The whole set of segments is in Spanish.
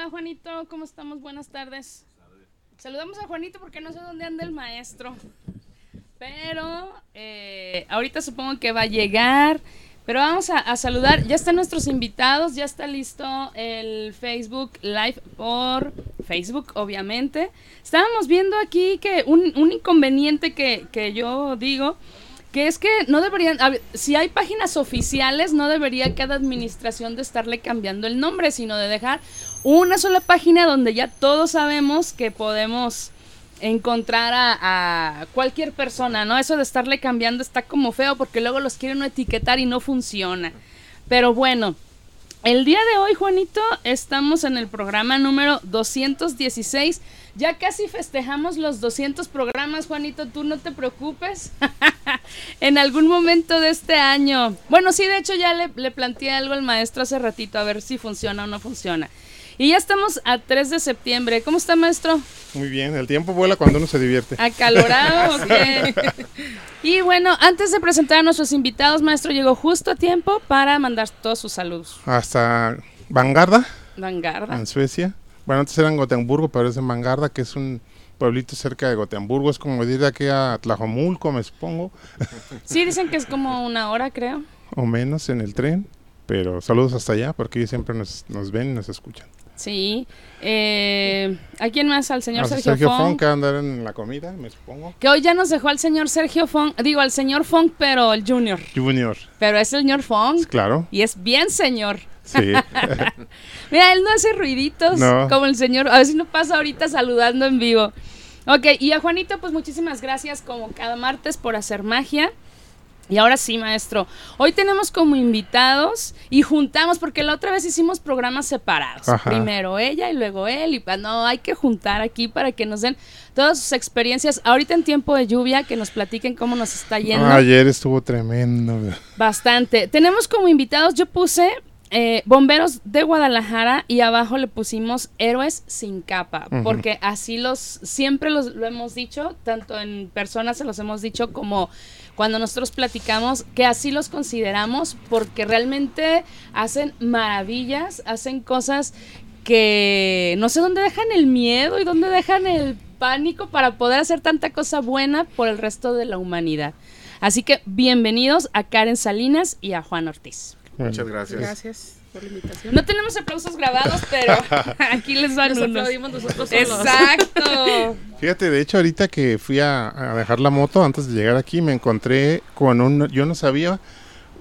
Hola Juanito, ¿cómo estamos? Buenas tardes. Saludamos a Juanito porque no sé dónde anda el maestro. Pero eh, ahorita supongo que va a llegar. Pero vamos a, saludar. Ya están nuestros invitados. Ya está listo el Facebook Live por Facebook, obviamente. Estábamos viendo aquí que un, un inconveniente que, que yo digo que es que no deberían, si hay páginas oficiales, no debería cada administración de estarle cambiando el nombre, sino de dejar una sola página donde ya todos sabemos que podemos encontrar a, cualquier persona, ¿no? Eso de estarle cambiando está como feo porque luego los quieren etiquetar y no funciona. Pero bueno, el día de hoy, Juanito, estamos en el programa número 216 ya casi festejamos los 200 programas, Juanito, tú no te preocupes. en algún momento de este año. Bueno, sí, de hecho ya le, le planteé algo al maestro hace ratito, a ver si funciona o no funciona. Y ya estamos a 3 de septiembre. ¿Cómo está, maestro? Muy bien, el tiempo vuela cuando uno se divierte. ¿Acalorado ok. y bueno, antes de presentar a nuestros invitados, maestro, llegó justo a tiempo para mandar todos sus saludos. Hasta Vanguarda. Vanguarda. En Suecia. Bueno, antes era en Gotemburgo, pero es en Mangarda, que es un pueblito cerca de Gotemburgo. Es como ir de aquí a Tlajomulco, me supongo. Sí, dicen que es como una hora, creo. o menos en el tren. Pero saludos hasta allá, porque ellos siempre nos, ven y nos escuchan. Sí. Eh, ¿A quién más? Al señor Sergio, Sergio Fong. que va a andar en la comida, me supongo. Que hoy ya nos dejó al señor Sergio Fong, digo, al señor Fong, pero el Junior. Junior. Pero es el señor Fong. Claro. Y es bien señor. Sí. Mira, él no hace ruiditos como el señor. A ver si no pasa ahorita saludando en vivo. Ok, y a Juanito, pues muchísimas gracias como cada martes por hacer magia. Y ahora sí, maestro. Hoy tenemos como invitados y juntamos, porque la otra vez hicimos programas separados. Primero ella y luego él. Y no, hay que juntar aquí para que nos den todas sus experiencias. Ahorita en tiempo de lluvia, que nos platiquen cómo nos está yendo. ayer estuvo tremendo. Bastante. Tenemos como invitados, yo puse eh, bomberos de Guadalajara y abajo le pusimos héroes sin capa, porque así los, siempre los, lo hemos dicho, tanto en personas se los hemos dicho como cuando nosotros platicamos, que así los consideramos, porque realmente hacen maravillas, hacen cosas que no sé dónde dejan el miedo y dónde dejan el pánico para poder hacer tanta cosa buena por el resto de la humanidad. Así que bienvenidos a Karen Salinas y a Juan Ortiz. Muchas gracias. Gracias por. No tenemos aplausos grabados, pero aquí les van Nos aplaudimos nosotros solos. Exacto. Fíjate, de hecho, ahorita que fui a, dejar la moto, antes de llegar aquí, me encontré con un, yo no sabía,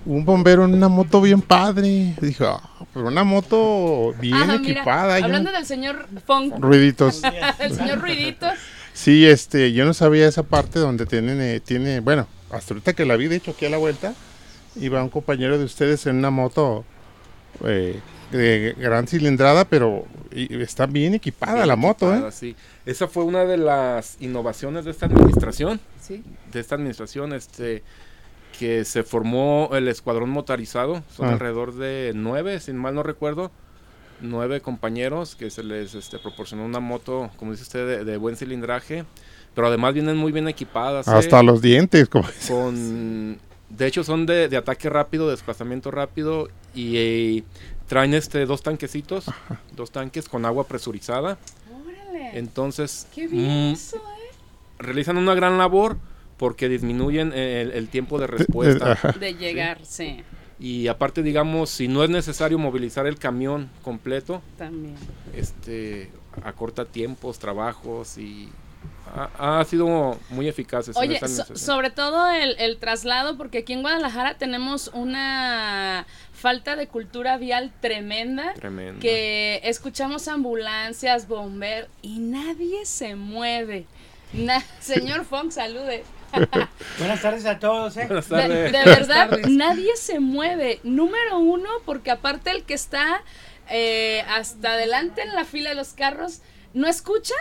un bombero en una moto bien padre. Dije, ah, pero una moto bien equipada. hablando del señor Fong. Ruiditos. el señor Ruiditos. Sí, este, yo no sabía esa parte donde tienen, eh, tiene, bueno, hasta ahorita que la vi, de hecho, aquí a la vuelta, iba un compañero de ustedes en una moto eh, de gran cilindrada, pero está bien equipada la moto. ¿eh? Sí. Esa fue una de las innovaciones de esta administración. ¿Sí? De esta administración, este que se formó el escuadrón motorizado. Son ah. alrededor de nueve, sin mal no recuerdo. Nueve compañeros que se les este, proporcionó una moto, como dice usted, de, buen cilindraje. Pero además vienen muy bien equipadas. Hasta ¿eh? los dientes, como Con de hecho, son de, ataque rápido, desplazamiento rápido y eh, traen este dos tanquecitos, dos tanques con agua presurizada. Órale. Entonces, Qué bien mm, eso, ¿eh? realizan una gran labor porque disminuyen el, tiempo de respuesta. De llegar, sí. Y aparte, digamos, si no es necesario movilizar el camión completo, también. Este, acorta tiempos, trabajos y ha, sido muy eficaz. Oye, sobre todo el, traslado, porque aquí en Guadalajara tenemos una falta de cultura vial tremenda, tremenda. que escuchamos ambulancias, bomberos y nadie se mueve. Señor Fong, salude. Buenas tardes a todos. ¿eh? Buenas tardes. De, verdad, nadie se mueve. Número uno, porque aparte el que está eh, hasta adelante en la fila de los carros no escucha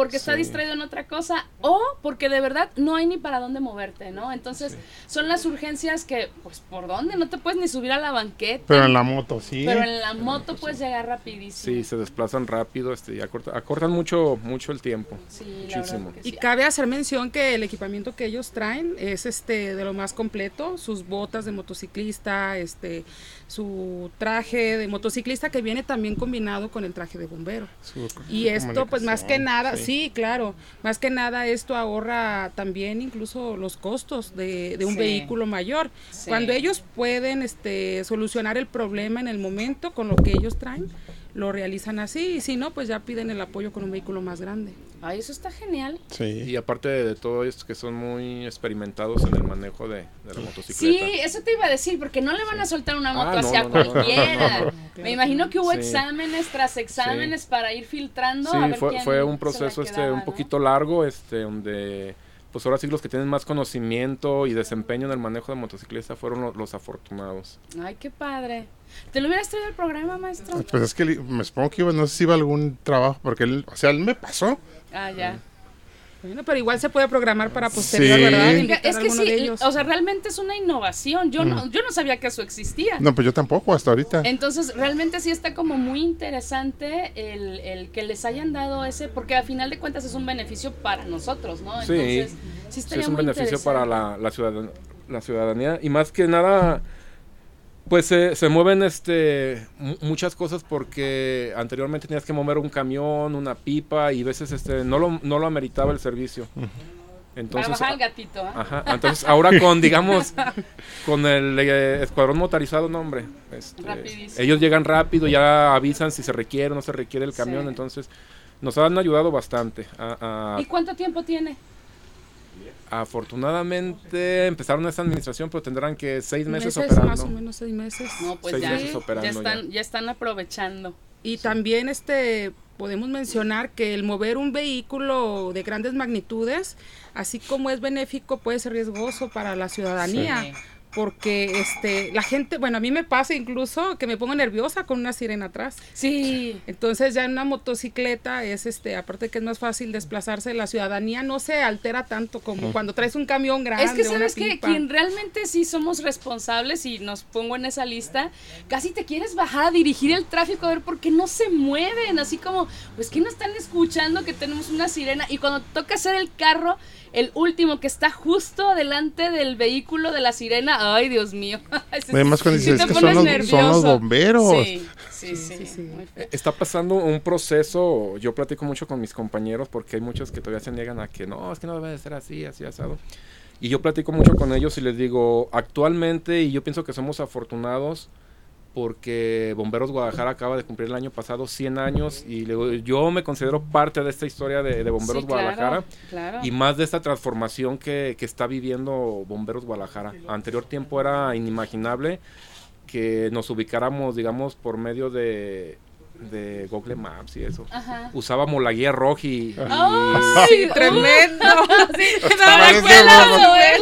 porque está distraído en otra cosa o porque de verdad no hay ni para dónde moverte, ¿no? Entonces, son las urgencias que, pues, ¿por dónde? No te puedes ni subir a la banqueta. Pero en la moto, sí. Pero en la moto puedes llegar rapidísimo. Sí, se desplazan rápido este, y acorta- acortan mucho, mucho el tiempo. Sí, Muchísimo. Y cabe hacer mención que el equipamiento que ellos traen es este de lo más completo, sus botas de motociclista, este su traje de motociclista que viene también combinado con el traje de bombero. Su Y esto pues más que nada, sí. sí. claro, más que nada esto ahorra también incluso los costos de, de un Sí. vehículo mayor. Sí. Cuando ellos pueden este solucionar el problema en el momento con lo que ellos traen, lo realizan así y si no pues ya piden el apoyo con un vehículo más grande. Ay, eso está genial. Sí. Y aparte de, de todo esto, que son muy experimentados en el manejo de, de la motocicleta. Sí, eso te iba a decir, porque no le van a soltar una moto Ah, no, hacia no, no, no. cualquiera. Me imagino que hubo Sí. exámenes tras exámenes para ir filtrando. Sí, a ver fue, quién fue un proceso este un poquito largo, este, donde pues ahora sí los que tienen más conocimiento y desempeño en el manejo de motocicleta fueron lo- los afortunados. Ay, qué padre. ¿Te lo hubieras traído al programa, maestro? Pues es que me supongo que iba, no sé si iba a algún trabajo, porque él, o sea, él me pasó. Ah, ya. Bueno, pero igual se puede programar para posterior, Sí. ¿verdad? Invitar Es a que alguno de sí, ellos. o sea, realmente es una innovación. Yo no, yo no sabía que eso existía. No, pues yo tampoco, hasta ahorita. Entonces, realmente sí está como muy interesante el, el que les hayan dado ese, porque a final de cuentas es un beneficio para nosotros, ¿no? Sí. Entonces, sí Sí, estaría es un muy beneficio para la, la, ciudadan- la ciudadanía y más que nada pues se, se mueven este mu- muchas cosas porque anteriormente tenías que mover un camión, una pipa y a veces este no lo, no lo ameritaba el servicio. Para Entonces, bajar el gatito, ¿ah? Ajá, entonces ahora con, digamos, con el eh, escuadrón motorizado, no hombre, este, Rapidísimo. ellos llegan rápido, ya avisan si se requiere o no se requiere el Sí. camión, entonces nos han ayudado bastante. A, a- ¿Y cuánto tiempo tiene? Afortunadamente empezaron esta administración, pero tendrán que seis meses, meses, operando. más o menos seis meses. No, pues Seis ya, meses ya están, ya están aprovechando. Y también este podemos mencionar que el mover un vehículo de grandes magnitudes, así como es benéfico, puede ser riesgoso para la ciudadanía. Sí. Porque este, la gente, bueno, a mí me pasa incluso que me pongo nerviosa con una sirena atrás. Sí, Entonces ya en una motocicleta es este, aparte que es más fácil desplazarse, la ciudadanía no se altera tanto como cuando traes un camión grande. es que sabes que quien realmente sí somos responsables y nos pongo en esa lista, casi te quieres bajar a dirigir el tráfico a ver por qué no se mueven, así como, pues que no están escuchando que tenemos una sirena y cuando te toca hacer el carro, el último que está justo delante del vehículo de la sirena, ay Dios mío. Además, sí- cuando sí dices te que son los, son los bomberos. Sí, sí, sí. Sí, sí. feo. Está pasando un proceso, yo platico mucho con mis compañeros porque hay muchos que todavía se niegan a que no, es que no debe de ser así, así asado. Y yo platico mucho con ellos y les digo, actualmente, y yo pienso que somos afortunados porque Bomberos Guadalajara acaba de cumplir el año pasado 100 años y le yo me considero parte de esta historia de, de Bomberos Sí, claro, Guadalajara claro. y más de esta transformación que, que está viviendo Bomberos Guadalajara. Anterior tiempo era inimaginable que nos ubicáramos, digamos, por medio de, de Google Maps y eso. Ajá. Usábamos la guía roja y, ¡Ay! uh, Tremendo. sí, broma. ¿eh?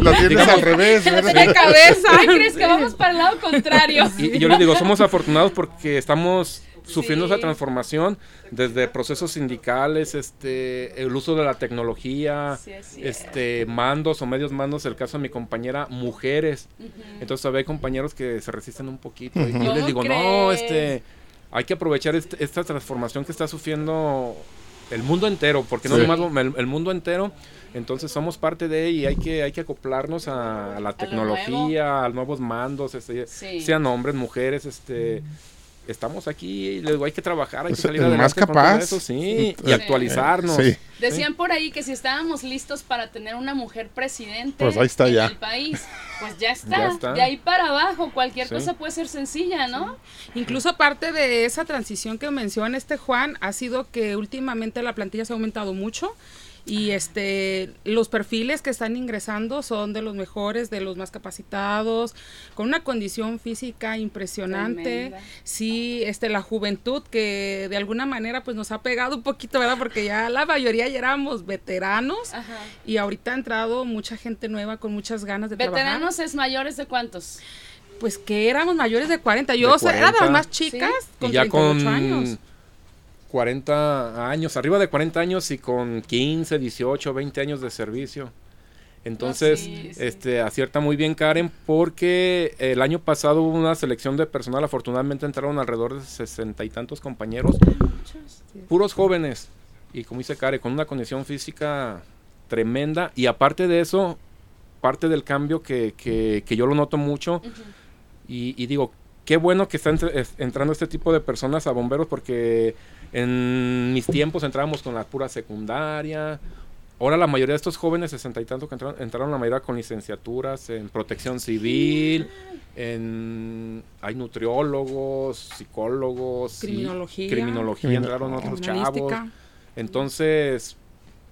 Lo tienes Digamos- al revés, de cabeza. ¿Qué crees que vamos para el lado contrario? y- y yo les digo, somos afortunados porque estamos sufriendo Sí. esa transformación desde procesos sindicales, este, el uso de la tecnología, Sí, es este, mandos o medios mandos, el caso de mi compañera, mujeres. Entonces todavía hay compañeros que se resisten un poquito. Y yo les ¿Cómo digo, no, este, hay que aprovechar este- esta transformación que está sufriendo el mundo entero, porque no Sí. nomás el, el mundo entero. Entonces somos parte de y hay que hay que acoplarnos a, la tecnología, a los nuevos mandos, este, Sí. sean hombres, mujeres, este estamos aquí digo, hay que trabajar, hay Pues que salir el adelante más con todo capaz. eso, sí, y Sí. actualizarnos. Sí. Decían por ahí que si estábamos listos para tener una mujer presidente Pues ahí está en ya. el país, pues ya está. Ya está. De ahí para abajo, cualquier Sí. cosa puede ser sencilla, ¿no? Incluso parte de esa transición que menciona este Juan ha sido que últimamente la plantilla se ha aumentado mucho y este los perfiles que están ingresando son de los mejores, de los más capacitados, con una condición física impresionante. Tremenda. Sí, este la juventud que de alguna manera pues nos ha pegado un poquito, ¿verdad? Porque ya la mayoría ya éramos veteranos Ajá. y ahorita ha entrado mucha gente nueva con muchas ganas de trabajar. ¿Veteranos es mayores de cuántos? Pues que éramos mayores de 40. Yo De o sea, era de las 40. más chicas Sí. con y ya 38 con años. 40 años, arriba de 40 años y con 15, 18, 20 años de servicio. Entonces, este acierta muy bien Karen porque el año pasado hubo una selección de personal, afortunadamente entraron alrededor de sesenta y tantos compañeros, puros jóvenes. Y como dice Karen, con una condición física tremenda. Y aparte de eso, parte del cambio que, que, yo lo noto mucho y, y, digo, qué bueno que están entrando este tipo de personas a bomberos porque en mis tiempos entrábamos con la pura secundaria. Ahora la mayoría de estos jóvenes, sesenta y tantos que entraron, entraron la mayoría con licenciaturas en protección civil, en hay nutriólogos, psicólogos, criminología, criminología entraron otros chavos. Entonces,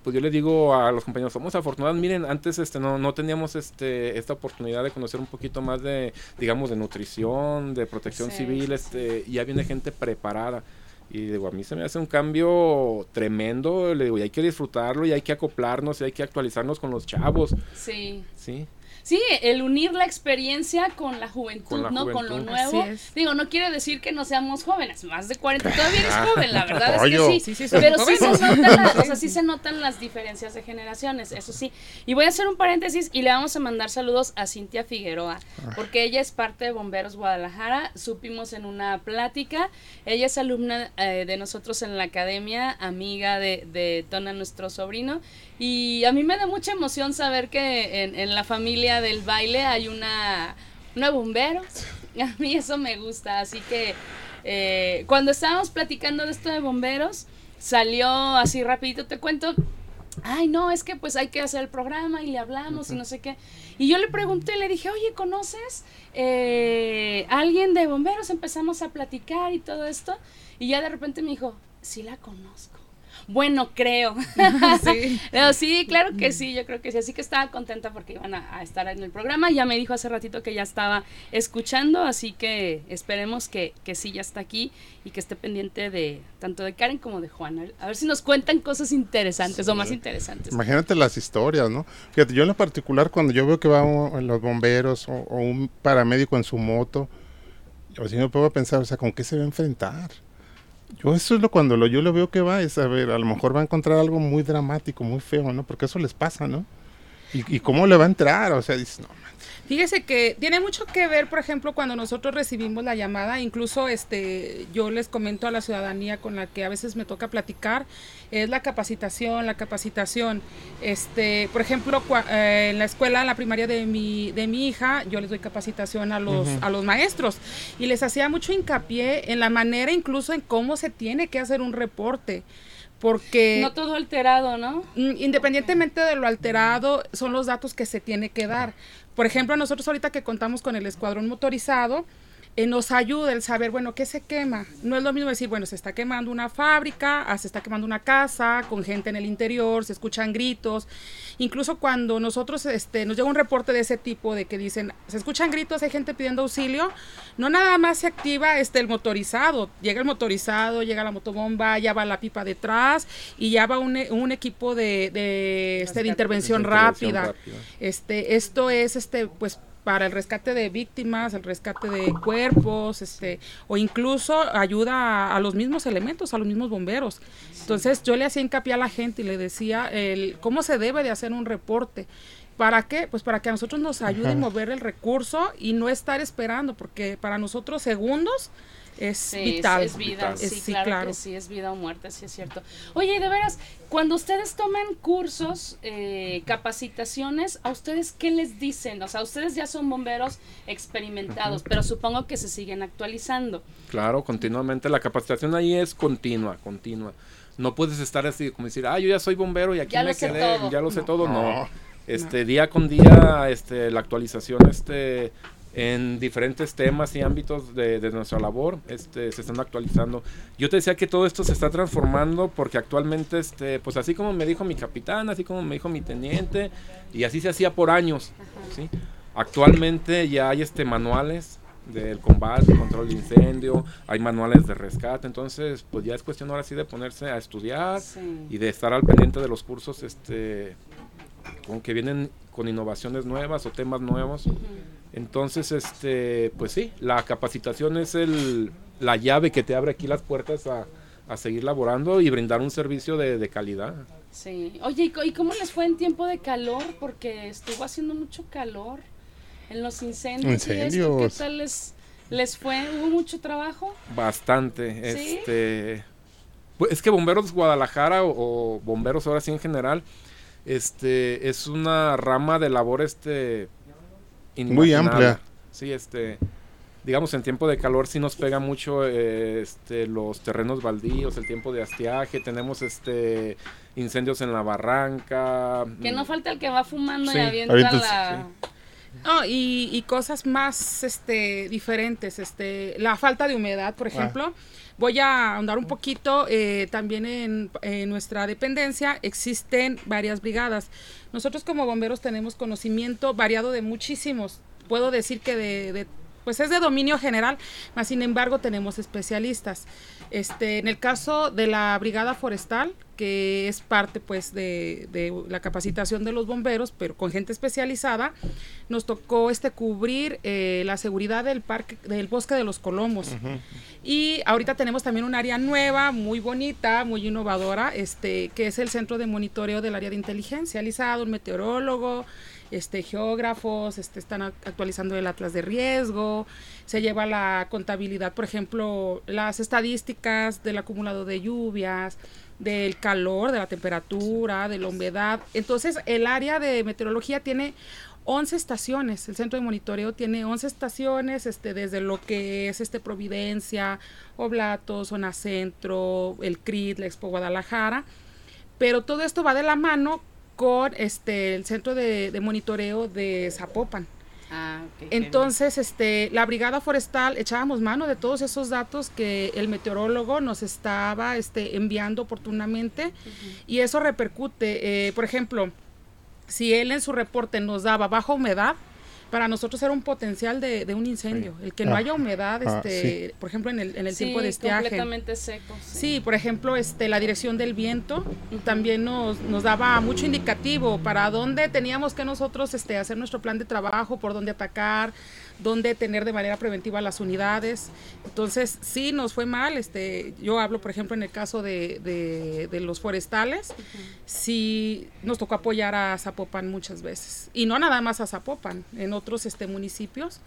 pues yo le digo a los compañeros, somos afortunados, miren, antes este no, no teníamos este esta oportunidad de conocer un poquito más de, digamos, de nutrición, de protección civil, este, ya viene gente preparada. Y digo, a mí se me hace un cambio tremendo, le digo, y hay que disfrutarlo y hay que acoplarnos y hay que actualizarnos con los chavos. Sí. Sí. Sí, el unir la experiencia con la juventud, ¿no? Con lo nuevo. Digo, no quiere decir que no seamos jóvenes, más de 40 todavía eres joven, la verdad es que sí. sí, pero sí se, notan o sea, sí se notan las diferencias de generaciones, eso sí. Y voy a hacer un paréntesis y le vamos a mandar saludos a Cintia Figueroa, ah. porque ella es parte de Bomberos Guadalajara, supimos en una plática, ella es alumna eh, de nosotros en la academia, amiga de, de Tona, nuestro sobrino, y a mí me da mucha emoción saber que en, la familia del baile hay una, una bombero. A mí eso me gusta. Así que eh, cuando estábamos platicando de esto de bomberos, salió así rapidito, te cuento. Ay, no, es que pues hay que hacer el programa y le hablamos y no sé qué. Y yo le pregunté, le dije, oye, ¿conoces eh, alguien de bomberos? Empezamos a platicar y todo esto. Y ya de repente me dijo, sí la conozco. Bueno, creo. sí. sí, claro que sí, yo creo que sí. Así que estaba contenta porque iban a, estar en el programa. Ya me dijo hace ratito que ya estaba escuchando, así que esperemos que, que sí ya está aquí y que esté pendiente de tanto de Karen como de Juana. A ver si nos cuentan cosas interesantes o más interesantes. Imagínate las historias, ¿no? Fíjate, yo en lo particular cuando yo veo que van los bomberos o, un paramédico en su moto, yo sí me puedo pensar, o sea, ¿con qué se va a enfrentar? Yo eso es lo cuando lo, yo lo veo que va, es a ver, a lo mejor va a encontrar algo muy dramático, muy feo, ¿no? Porque eso les pasa, ¿no? ¿Y, y cómo le va a entrar? O sea, dices, no, Fíjese que tiene mucho que ver, por ejemplo, cuando nosotros recibimos la llamada, incluso este, yo les comento a la ciudadanía con la que a veces me toca platicar, es la capacitación, la capacitación. Este, por ejemplo, eh, en la escuela, en la primaria de mi, de mi hija, yo les doy capacitación a los, a los maestros y les hacía mucho hincapié en la manera, incluso en cómo se tiene que hacer un reporte porque... No todo alterado, ¿no? Mm, independientemente de lo alterado, son los datos que se tiene que dar. Por ejemplo, nosotros ahorita que contamos con el escuadrón motorizado, eh, nos ayuda el saber, bueno, ¿qué se quema? No es lo mismo decir, bueno, se está quemando una fábrica, ah, se está quemando una casa, con gente en el interior, se escuchan gritos. Incluso cuando nosotros, este, nos llega un reporte de ese tipo, de que dicen, se escuchan gritos, hay gente pidiendo auxilio, no nada más se activa este, el motorizado, llega el motorizado, llega la motobomba, ya va la pipa detrás y ya va un, un equipo de, de, este, de intervención, rápida. rápida. Este, esto es, este, pues, para el rescate de víctimas, el rescate de cuerpos, este, o incluso ayuda a, los mismos elementos, a los mismos bomberos. Entonces yo le hacía hincapié a la gente y le decía el, cómo se debe de hacer un reporte. ¿Para qué? Pues para que a nosotros nos ayude a mover el recurso y no estar esperando, porque para nosotros segundos es vital. Es, vida, sí, claro, sí, es vida o muerte, sí es cierto. Oye, de veras, cuando ustedes toman cursos, eh, capacitaciones, ¿a ustedes qué les dicen? O sea, ustedes ya son bomberos experimentados, pero supongo que se siguen actualizando. Claro, continuamente. La capacitación ahí es continua, continua. No puedes estar así como decir, ah, yo ya soy bombero y aquí me quedé, ya lo sé todo. No. Este, día con día, este, la actualización, este, en diferentes temas y ámbitos de, nuestra labor este, se están actualizando. Yo te decía que todo esto se está transformando porque actualmente, este, pues así como me dijo mi capitán, así como me dijo mi teniente, y así se hacía por años. ¿sí? Actualmente ya hay este, manuales del combate, control de incendio, hay manuales de rescate, entonces pues ya es cuestión ahora sí de ponerse a estudiar y de estar al pendiente de los cursos este, con que vienen con innovaciones nuevas o temas nuevos. Entonces, este, pues sí, la capacitación es el, la llave que te abre aquí las puertas a, a seguir laborando y brindar un servicio de, calidad. Sí. Oye, ¿y cómo les fue en tiempo de calor? Porque estuvo haciendo mucho calor en los incendios. ¿Incendios? ¿Qué tal les, les fue? ¿Hubo mucho trabajo? Bastante. Este, pues, es que Bomberos Guadalajara o, Bomberos ahora sí en general, este, es una rama de labor este muy amplia. Sí, este, digamos en tiempo de calor sí nos pega mucho este los terrenos baldíos, el tiempo de astiaje, tenemos este incendios en la barranca. Que no falta el que va fumando y avienta la y, cosas más este, diferentes, este, la falta de humedad, por ah. Voy a ahondar un poquito, eh, también en, nuestra dependencia existen varias brigadas. Nosotros como bomberos tenemos conocimiento variado de muchísimos, puedo decir que de pues es de dominio general, mas sin embargo tenemos especialistas. Este, en el caso de la Brigada Forestal, que es parte pues de, la capacitación de los bomberos, pero con gente especializada, nos tocó este cubrir eh, la seguridad del parque, del bosque de los Colomos. Y ahorita tenemos también un área nueva, muy bonita, muy innovadora, este, que es el centro de monitoreo del área de inteligencia, alisado, un meteorólogo, este, geógrafos, este, están actualizando el atlas de riesgo, se lleva la contabilidad, por ejemplo, las estadísticas del acumulado de lluvias, del calor, de la temperatura, de la humedad. Entonces, el área de meteorología tiene 11 estaciones, el centro de monitoreo tiene 11 estaciones, este, desde lo que es este Providencia, Oblato, Zona Centro, el CRIT, la Expo Guadalajara, pero todo esto va de la mano con este el centro de, monitoreo de Zapopan. Ah, Entonces, este, la brigada forestal echábamos mano de todos esos datos que el meteorólogo nos estaba este, enviando oportunamente y eso repercute, eh, por ejemplo, si él en su reporte nos daba baja humedad, para nosotros era un potencial de, un incendio. El que no ah. haya humedad, ah, este, por ejemplo, en el, en el tiempo de estiaje. completamente seco. Sí. por ejemplo, este, la dirección del viento también nos, nos daba mucho indicativo para dónde teníamos que nosotros este, hacer nuestro plan de trabajo, por dónde atacar, dónde tener de manera preventiva las unidades. Entonces, sí nos fue mal. Este, yo hablo, por ejemplo, en el caso de, de, los forestales, sí nos tocó apoyar a Zapopan muchas veces. Y no nada más a Zapopan, en otros este, municipios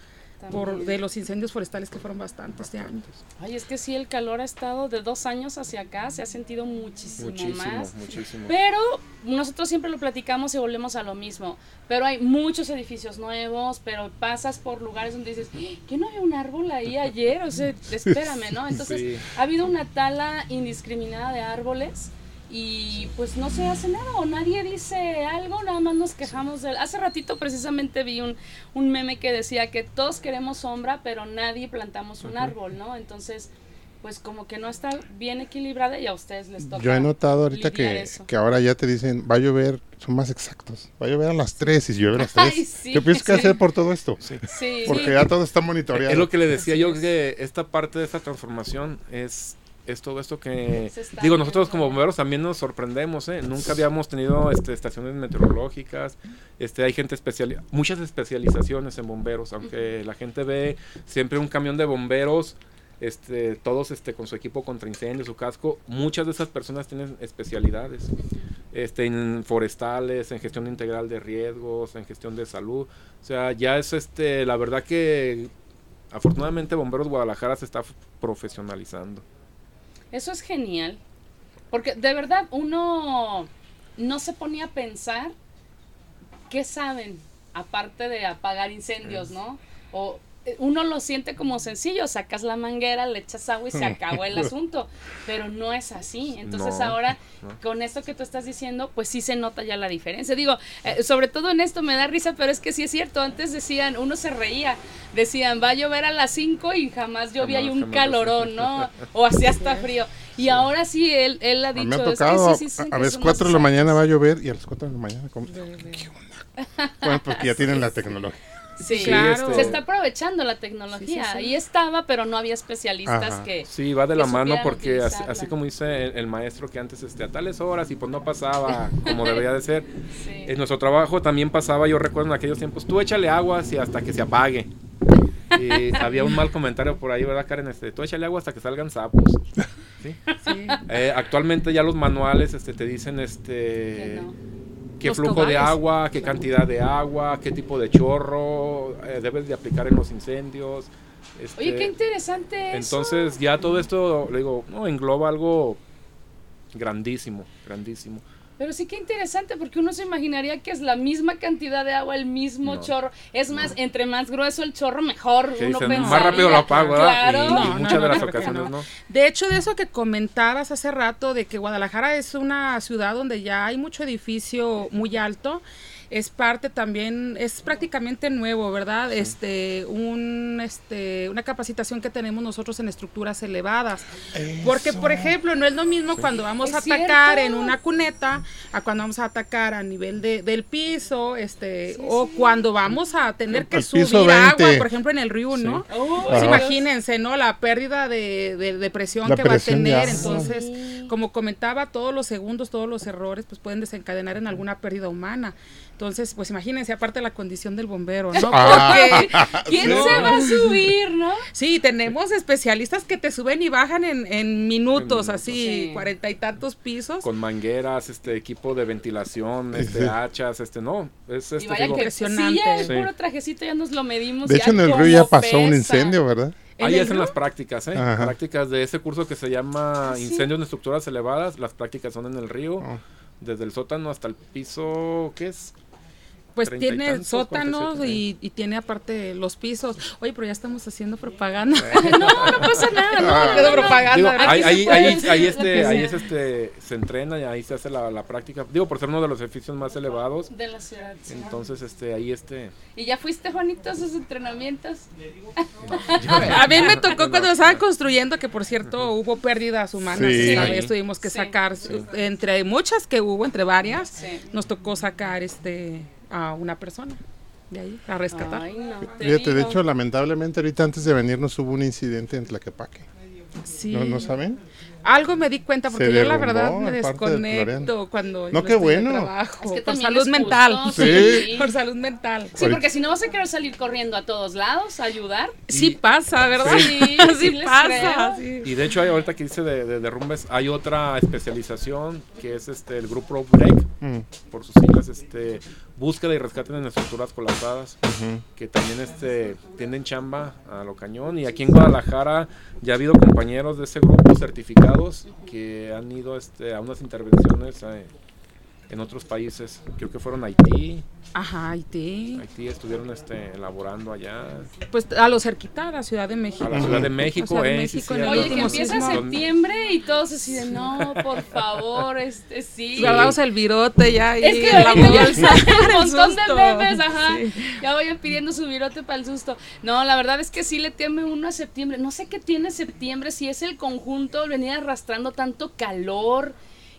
por de los incendios forestales que fueron bastantes este año. Ay, es que sí, el calor ha estado de dos años hacia acá, se ha sentido muchísimo, más. Muchísimo. Pero nosotros siempre lo platicamos y volvemos a lo mismo. Pero hay muchos edificios nuevos, pero pasas por lugares donde dices, ¿que no había un árbol ahí ayer? O sea, espérame, ¿no? Entonces, ha habido una tala indiscriminada de árboles y pues no se hace nada o nadie dice algo, nada más nos quejamos de... Hace ratito precisamente vi un, un meme que decía que todos queremos sombra, pero nadie plantamos un árbol, ¿no? Entonces, pues como que no está bien equilibrada y a ustedes les toca. Yo he notado ahorita que, que ahora ya te dicen, va a llover, son más exactos, va a llover a las 3 y si llueve a las 3. ¿Qué piensas que hacer por todo esto? Sí. Porque ya todo está monitoreado. Es lo que le decía yo, que esta parte de esta transformación es es todo esto que digo nosotros como bomberos también nos sorprendemos ¿eh? nunca habíamos tenido este, estaciones meteorológicas este hay gente especial muchas especializaciones en bomberos aunque la gente ve siempre un camión de bomberos este todos este con su equipo contra incendios su casco muchas de esas personas tienen especialidades este en forestales en gestión integral de riesgos en gestión de salud o sea ya es este la verdad que afortunadamente bomberos Guadalajara se está profesionalizando eso es genial. Porque de verdad uno no se ponía a pensar qué saben, aparte de apagar incendios, ¿no? O uno lo siente como sencillo, sacas la manguera, le echas agua y se acabó el asunto, pero no es así. Entonces ahora, con esto que tú estás diciendo, pues sí se nota ya la diferencia. Digo, eh, sobre todo en esto me da risa, pero es que sí es cierto, antes decían, uno se reía, decían, va a llover a las 5 y jamás llovía y un calorón, ¿no? O hacía hasta frío. Y ahora sí, él, él ha dicho, me ha tocado, es que sí, a, a las 4 de la mañana va a llover y a las 4 de la mañana, ¿cómo? ¿qué onda? Bueno, porque ya tienen la tecnología. Sí, claro. Se está aprovechando la tecnología. Ahí estaba, pero no había especialistas que. Sí, va de la mano porque así, como dice el, maestro que antes este, a tales horas y pues no pasaba como debería de ser. En nuestro trabajo también pasaba, yo recuerdo en aquellos tiempos, tú échale agua hasta que se apague. Y había un mal comentario por ahí, ¿verdad, Karen? Este, tú échale agua hasta que salgan sapos. ¿Sí? Eh, actualmente ya los manuales este, te dicen este qué flujo de agua, qué cantidad de agua, qué tipo de chorro eh, debes de aplicar en los incendios. Oye, qué este, interesante Entonces ya todo esto, le digo, no, engloba algo grandísimo, grandísimo. Pero sí que interesante porque uno se imaginaría que es la misma cantidad de agua, el mismo chorro. Es más, entre más grueso el chorro, mejor. Uno más rápido lo apago, ¿verdad? Claro. muchas de las ocasiones no. De hecho, de eso que comentabas hace rato, de que Guadalajara es una ciudad donde ya hay mucho edificio muy alto es parte también, es prácticamente nuevo, ¿verdad? Este, un, este, una capacitación que tenemos nosotros en estructuras elevadas. Porque, por ejemplo, no es lo mismo cuando vamos a atacar en una cuneta a cuando vamos a atacar a nivel de, del piso, este, o cuando vamos a tener que subir agua, por ejemplo, en el río, ¿no? Pues imagínense, ¿no? La pérdida de, de, presión que va a tener. Entonces, como comentaba, todos los segundos, todos los errores, pues pueden desencadenar en alguna pérdida humana. Entonces, pues imagínense, aparte la condición del bombero, ¿no? Ah. ¿quién se va a subir, no? Sí, tenemos especialistas que te suben y bajan en, minutos, así, cuarenta y tantos pisos. Con mangueras, este equipo de ventilación, este hachas, este, no, es este, y impresionante. Sí, el puro trajecito ya nos lo medimos. De hecho, en el río ya pasó un incendio, ¿verdad? Ahí hacen las prácticas, ¿eh? Prácticas de ese curso que se llama ah, Incendios en Estructuras Elevadas. Las prácticas son en el río, oh. desde el sótano hasta el piso, ¿qué es? Pues tiene sótanos y, y, tiene aparte los pisos. Oye, pero ya estamos haciendo propaganda. no, no pasa nada. No, ah, no, propaganda. ahí, ahí, ahí, ahí, este, ahí es este, se entrena y ahí se hace la, la, práctica. Digo, por ser uno de los edificios más elevados. De la ciudad. Entonces, este, ahí este. ¿Y ya fuiste, Juanito, a esos entrenamientos? a mí me tocó cuando estaban construyendo, que por cierto hubo pérdidas humanas. Sí. vez tuvimos que sacar, entre muchas que hubo, entre varias, nos tocó sacar este a una persona de ahí a rescatar. Fíjate, de hecho, lamentablemente ahorita antes de venirnos hubo un incidente en Tlaquepaque. Sí. ¿No, ¿No saben? Algo me di cuenta porque yo la verdad me desconecto cuando no qué bueno. trabajo. Por salud mental. sí. por salud mental. Sí porque si no vas a querer salir corriendo a todos lados a ayudar. Sí pasa verdad sí, sí, pasa y de hecho hay, ahorita que dice de, derrumbes hay otra especialización que es este el grupo break mm. por sus siglas este búsqueda y rescate en estructuras colapsadas que también este tienden chamba a lo cañón. Y aquí en Guadalajara ya ha habido compañeros de ese grupo certificados que han ido este, a unas intervenciones eh, en otros países, creo que fueron Haití. Ajá, Haití. Haití estuvieron este, elaborando allá. Pues a lo cerquita, a la Ciudad de México. A la Ciudad de México, eh, Oye, que empieza septiembre y todos así de, no, por favor, este, sí. Guardamos el virote ya. es que la bolsa. un montón de bebés, ajá. Ya vayan pidiendo su virote para el susto. No, la verdad es que sí le teme uno a septiembre. No sé qué tiene septiembre, si es el conjunto, venía arrastrando tanto calor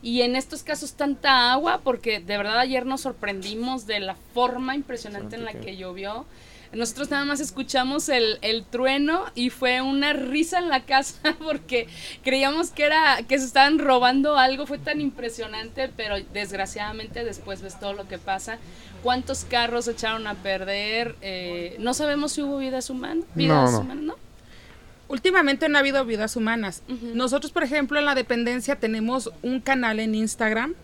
y en estos casos tanta agua, porque de verdad ayer nos sorprendimos de la forma impresionante en la que llovió. Nosotros nada más escuchamos el, el, trueno y fue una risa en la casa porque creíamos que era que se estaban robando algo, fue tan impresionante, pero desgraciadamente después ves todo lo que pasa. ¿Cuántos carros echaron a perder? Eh, no sabemos si hubo vidas humanas. Vidas humanas, ¿no? Últimamente no ha habido vidas humanas. Nosotros, por ejemplo, en la dependencia tenemos un canal en Instagram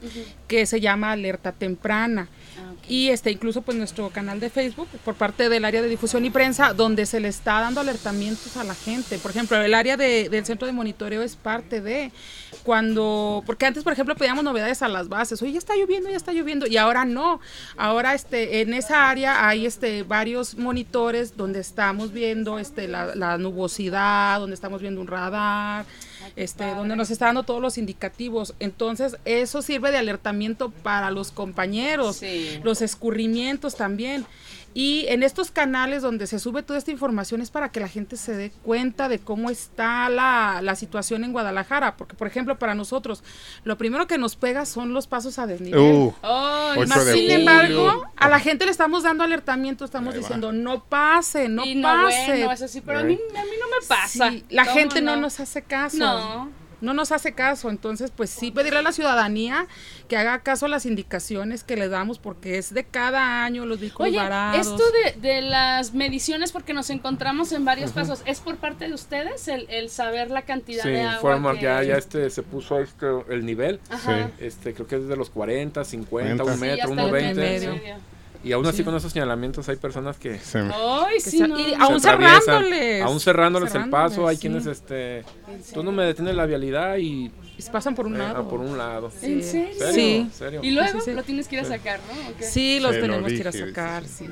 que se llama Alerta Temprana. Y este incluso pues nuestro canal de Facebook por parte del área de difusión y prensa donde se le está dando alertamientos a la gente. Por ejemplo, el área de, del centro de monitoreo es parte de cuando porque antes por ejemplo pedíamos novedades a las bases, "Oye, ya está lloviendo, ya está lloviendo" y ahora no. Ahora este en esa área hay este varios monitores donde estamos viendo este la, la nubosidad, donde estamos viendo un radar este, donde nos está dando todos los indicativos. Entonces, eso sirve de alertamiento para los compañeros, los escurrimientos también. Y en estos canales donde se sube toda esta información es para que la gente se dé cuenta de cómo está la, la situación en Guadalajara. Porque, por ejemplo, para nosotros, lo primero que nos pega son los pasos a desnivel. Uh, sin embargo, a la gente le estamos dando alertamiento, estamos diciendo, no pase, no pase. No, es así, pero a mí, a mí no me pasa. la gente no? nos hace caso. No. No nos hace caso. Entonces, pues sí pedirle a la ciudadanía que haga caso a las indicaciones que le damos porque es de cada año los vehículos Oye, varados. esto de, de las mediciones, porque nos encontramos en varios pasos, ¿es por parte de ustedes el, el saber la cantidad Sí, de agua? fueron que- ya, ya este, se puso este, el nivel. Ajá. Este, creo que es de los 40, 50, 40. un Sí, metro, hasta unos el 20. Y aún así con esos señalamientos hay personas que Se Ay, Que sí, no. y aún se cerrándoles. Aún cerrándoles el paso, hay sí. quienes este tú no me detienes la vialidad y Y se pasan por un eh, lado. por un lado. ¿En Sí. serio? ¿Serio? Sí. ¿Serio? Y luego Sí, sí, sí. lo tienes que ir a sacar, ¿no? Sí, los Se lo tenemos que ir a sacar, sí.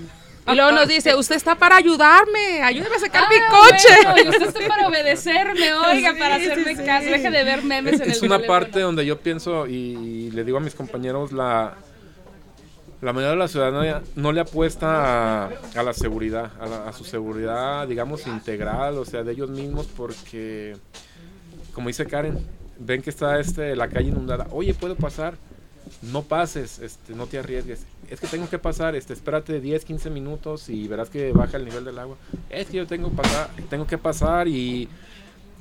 Y luego nos dice, usted está para ayudarme, ayúdeme a sacar mi Ah, coche. bueno, y usted está para obedecerme, oiga, Sí, para hacerme sí. caso. Deje de ver memes Es, en el es una teléfono. parte donde yo pienso y le digo a mis compañeros la la mayoría de la ciudadanía no le apuesta a, a la seguridad, a, la- a su seguridad, digamos, integral, o sea, de ellos mismos, porque, como dice Karen, ven que está este, la calle inundada. Oye, ¿puedo pasar? No pases, este, no te arriesgues. Es que tengo que pasar, este, espérate 10, 15 minutos y verás que baja el nivel del agua. Es que yo tengo, pasar, tengo que pasar y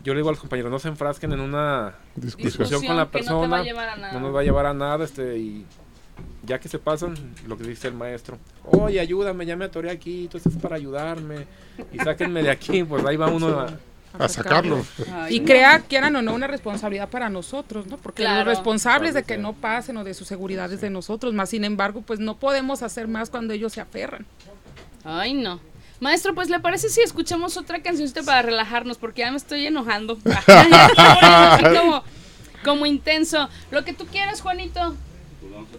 yo le digo a los compañeros, no se enfrasquen en una Discusión. discusión con la que no te va a persona, nada. no nos va a llevar a nada, este, y ya que se pasan, lo que dice el maestro, oye, ayúdame, ya me atoré aquí, tú estás para ayudarme, y sáquenme de aquí, pues ahí va uno a... A sacarlo. Ay, Y no. crea, quieran o no, una responsabilidad para nosotros, ¿no? Porque Claro. los responsables de que Sí. no pasen o de su seguridad es de nosotros, más sin embargo, pues no podemos hacer más cuando ellos se aferran. Ay, no. Maestro, pues le parece si escuchamos otra cancioncita para relajarnos, porque ya me estoy enojando. Como, como intenso. Lo que tú quieras, Juanito.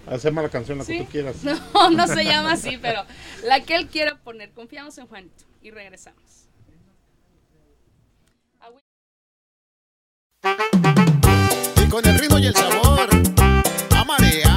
Hacemos la canción la que tú quieras. No, no se llama así, pero la que él quiera poner. Confiamos en Juanito y regresamos. Y con el ritmo y el sabor a marea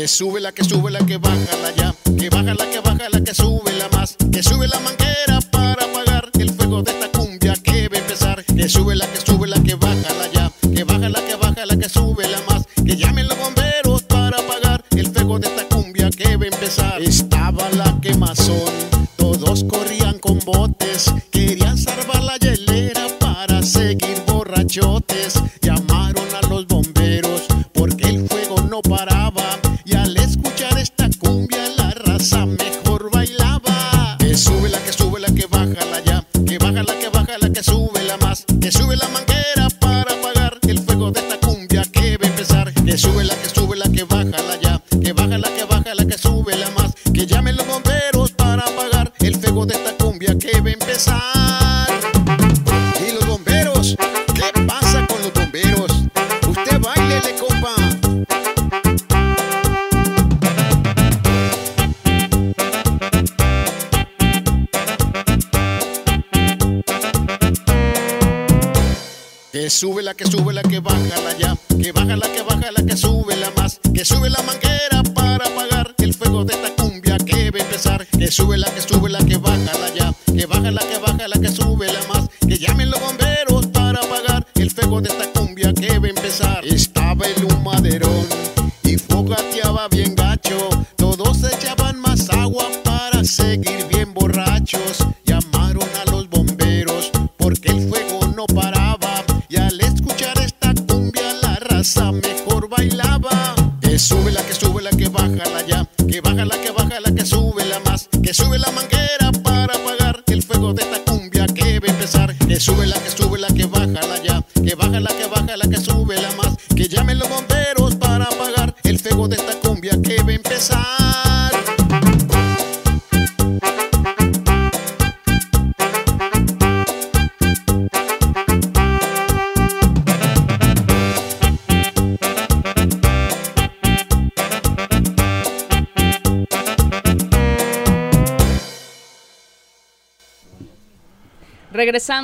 que sube la que sube la que baja la ya, que baja la que baja la que sube la más, que sube la manguera para apagar el fuego de esta cumbia que va a empezar, que sube la que sube la que baja la ya, que baja la que baja la que sube la más, que llamen los bomberos para apagar el fuego de esta cumbia que va a empezar. Estaba la quemazón, todos corrían con botes, querían salvar la hielera para seguir borrachotes. Sube la que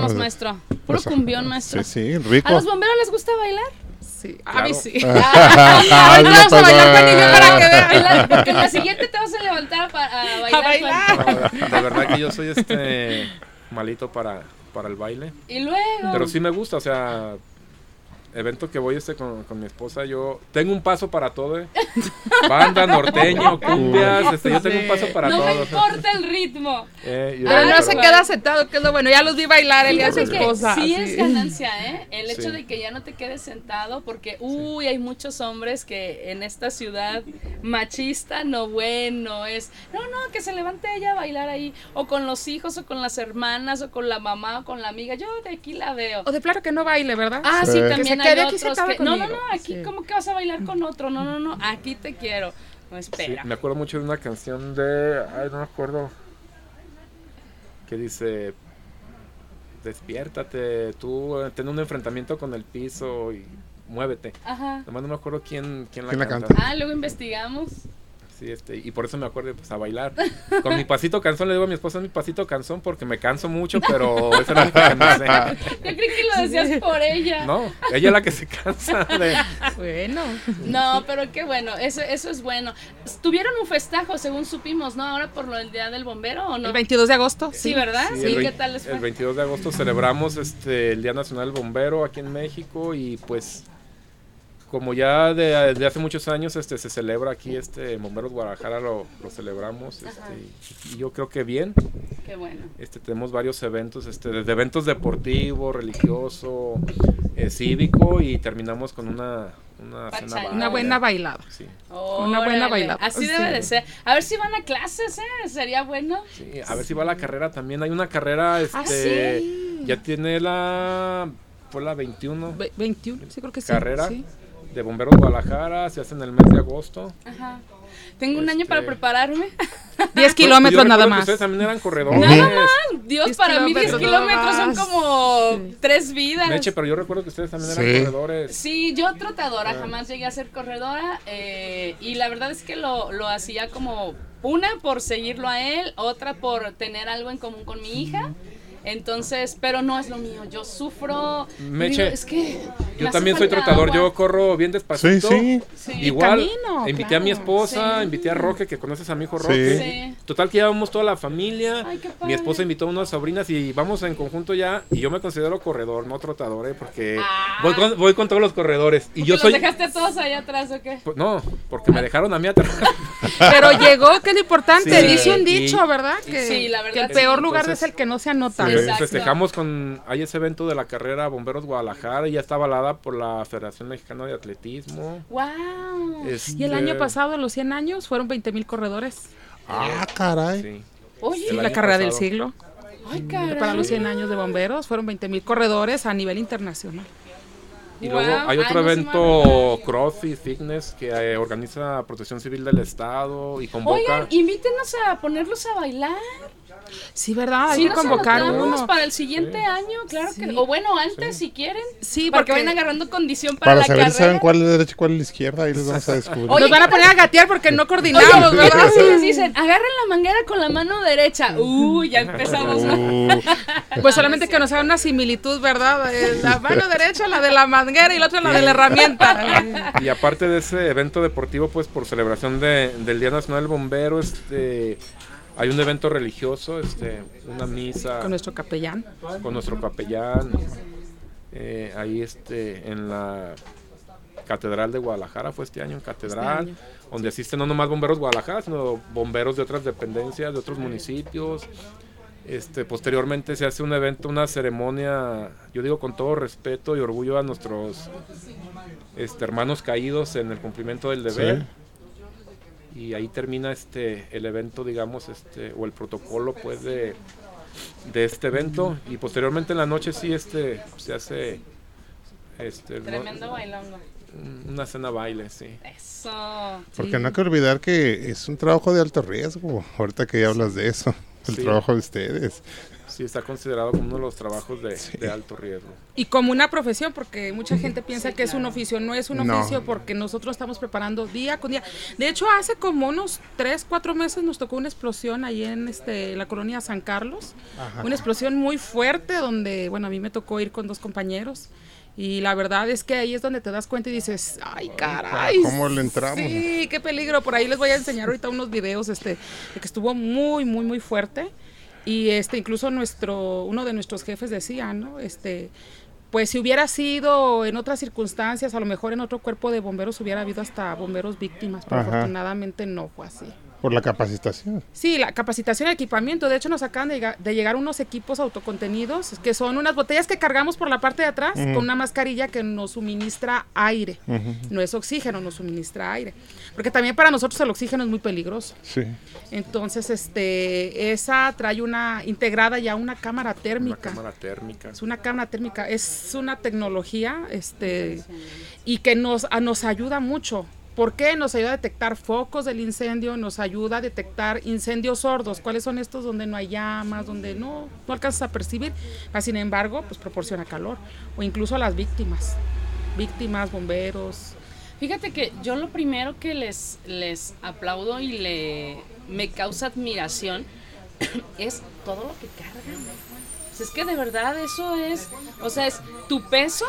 Pues, maestro. Puro pues, cumbión, maestro. Sí, sí, rico. ¿A los bomberos les gusta bailar? Sí, a mí sí. Ah, Ahorita vamos a bailar con niño para que En vean. la- Porque en la siguiente te vas a levantar pa- a bailar. A bailar. No, de verdad que yo soy este malito para, para el baile. Y luego. Pero sí me gusta, o sea, evento que voy este con, con mi esposa, yo tengo un paso para todo, ¿eh? Banda, norteño, cumbias, este, yo tengo un paso para no todo. me importa el ritmo. Eh, yo- Pero no Ah, se pero- queda sentado, que es lo bueno. Ya los vi bailar él y a su esposa. sí así. es ganancia, ¿eh? El hecho Sí. de que ya no te quedes sentado, porque, uy, hay muchos hombres que en esta ciudad machista, no bueno, es, no, no, que se levante ella a bailar ahí, o con los hijos, o con las hermanas, o con la mamá, o con la amiga, yo de aquí la veo. O de plano que no baile, ¿verdad? Ah, sí, Sí. también Que aquí que, no, no, no, aquí, Sí. ¿cómo que vas a bailar con otro? No, no, no, aquí te quiero. No, Sí, espera. me acuerdo mucho de una canción de. Ay, no me acuerdo. Que dice. Despiértate, tú ten un enfrentamiento con el piso y muévete. Ajá. Nomás no me acuerdo quién, quién la ¿Quién la canta. canta? Ah, luego investigamos. Sí, este, y por eso me acuerdo pues a bailar. Con mi pasito canzón le digo a mi esposa mi pasito canzón porque me canso mucho, pero esa es la que me sé. Yo creí que lo decías por ella. No, ella es la que se cansa de. Bueno. No, pero qué bueno, eso, eso es bueno. Tuvieron un festejo, según supimos, ¿no? Ahora por lo del Día del Bombero, ¿o no? El 22 de agosto. Sí, ¿verdad? Sí, Sí, el, ¿qué tal les fue? el 22 de agosto celebramos este el Día Nacional del Bombero aquí en México y pues como ya de, de hace muchos años este se celebra aquí este en Bomberos Guadalajara lo, lo celebramos este, y yo creo que bien Qué bueno. este tenemos varios eventos este desde eventos deportivo religioso eh, cívico y terminamos con una una cena. Una buena bailada. sí, Una buena bailada. Así Sí. debe de ser. A ver si van a clases, ¿eh? Sería bueno. sí, a ver si va la carrera también hay una carrera este Ah, sí. ya tiene la fue la 21 Ve- 21, sí creo que sí. carrera sí. De Bomberos Guadalajara, se hace en el mes de agosto. Ajá. Tengo un año Este- para prepararme. 10 Pues, yo kilómetros recuerdo nada más. Ustedes también eran corredores. Nada más. Dios, Diez para mí 10 kilómetros son como Sí. tres vidas. Meche, pero yo recuerdo que ustedes también eran Sí. corredores. Sí, yo trotadora, Ah. jamás llegué a ser corredora eh, y la verdad es que lo, lo hacía como una por seguirlo a él, otra por tener algo en común con mi hija. Entonces, pero no es lo mío, yo sufro. Meche, digo, es que Yo también soy trotador, agua. yo corro bien despacito. Sí, sí. Sí. Igual, camino, invité a mi esposa, Sí. invité a Roque, que conoces a mi hijo. Roque. Sí. Total que íbamos toda la familia. Ay, qué padre. Mi esposa invitó a unas sobrinas y vamos en conjunto ya. Y yo me considero corredor, no trotador, ¿eh? porque Ah. voy, con, voy con todos los corredores. Y ¿Por yo soy... ¿Los dejaste a todos allá atrás o qué? Pues, No, porque me dejaron a mí atrás. Pero llegó, que es lo importante. Sí. Dice un Y- dicho, ¿verdad? Que, Sí, la verdad, que el peor lugar Entonces- es el que no se anota. Exacto. Festejamos con. Hay ese evento de la carrera Bomberos Guadalajara y ya está avalada por la Federación Mexicana de Atletismo. ¡Wow! Y el Este, año pasado, los 100 años, fueron 20 mil corredores. Ah, caray. Sí. Oye, la carrera del siglo. ay, caray. Para los 100 años de bomberos, fueron 20 mil corredores a nivel internacional. Y Wow. luego hay Ah, otro evento. CrossFit Fitness que eh, organiza Protección Civil del Estado y convoca. Oigan, invítenos a ponerlos a bailar. Sí, ¿verdad? Hay Sí, que convocar uno. para el siguiente año, claro que. O bueno, antes si quieren. Sí, para que porque vayan agarrando condición para, Para la saber si carrera. saben cuál es la derecha y cuál es la izquierda, ahí les vamos a descubrir. Oye, nos van a poner a gatear porque no Oye, coordinamos, ¿qué ¿verdad? les dicen, agarren la manguera con la mano derecha? Uy, ya empezamos. ¿no? Uh, Pues solamente que nos hagan una similitud, ¿verdad? Eh, La mano derecha, la de la manguera y la otra la de la herramienta. Y aparte de ese evento deportivo, pues por celebración de- del Día Nacional del Bombero, este, hay un evento religioso, este, una misa Con nuestro capellán. con nuestro capellán, eh, ahí este, en la Catedral de Guadalajara, fue este año en Catedral, año. donde asisten no nomás bomberos Guadalajara, sino bomberos de otras dependencias, de otros municipios. Este, posteriormente se hace un evento, una ceremonia, yo digo con todo respeto y orgullo a nuestros este, hermanos caídos en el cumplimiento del deber. Y ahí termina este el evento, digamos, este, o el protocolo pues de, de este evento. Y posteriormente en la noche sí este se hace este, no- Tremendo bailongo. una cena baile, sí. Eso. porque no hay que olvidar que es un trabajo de alto riesgo, ahorita que ya hablas de eso, el Sí. trabajo de ustedes. Sí, está considerado como uno de los trabajos de, de alto riesgo. Y como una profesión, porque mucha gente piensa que es un oficio. No es un No. oficio porque nosotros estamos preparando día con día. De hecho, hace como unos 3, 4 meses nos tocó una explosión ahí en este, la colonia San Carlos. Una explosión muy fuerte donde, bueno, a mí me tocó ir con dos compañeros. Y la verdad es que ahí es donde te das cuenta y dices, ay, caray. ¿Cómo le entramos? Sí, qué peligro. Por ahí les voy a enseñar ahorita unos videos este, de que estuvo muy, muy, muy fuerte. Y este, incluso nuestro, uno de nuestros jefes decía, ¿no? Este, pues si hubiera sido en otras circunstancias, a lo mejor en otro cuerpo de bomberos hubiera habido hasta bomberos víctimas, pero Ajá. afortunadamente no fue así. Por la capacitación. Sí, la capacitación y equipamiento. De hecho, nos acaban de llegar, de llegar unos equipos autocontenidos, que son unas botellas que cargamos por la parte de atrás con una mascarilla que nos suministra aire. No es oxígeno, nos suministra aire. Porque también para nosotros el oxígeno es muy peligroso. Sí. Entonces, este, esa trae una integrada ya una cámara Una térmica. cámara térmica. Es una cámara térmica, es una tecnología este, y que nos, a- nos ayuda mucho. ¿Por qué? Nos ayuda a detectar focos del incendio, nos ayuda a detectar incendios sordos. ¿Cuáles son estos donde no hay llamas, donde no, no alcanzas a percibir? Ah, sin embargo, pues proporciona calor. O incluso a las víctimas, víctimas, bomberos. Fíjate que yo lo primero que les, les aplaudo y le me causa admiración es todo lo que cargan. Pues es que de verdad eso es, o sea, es tu peso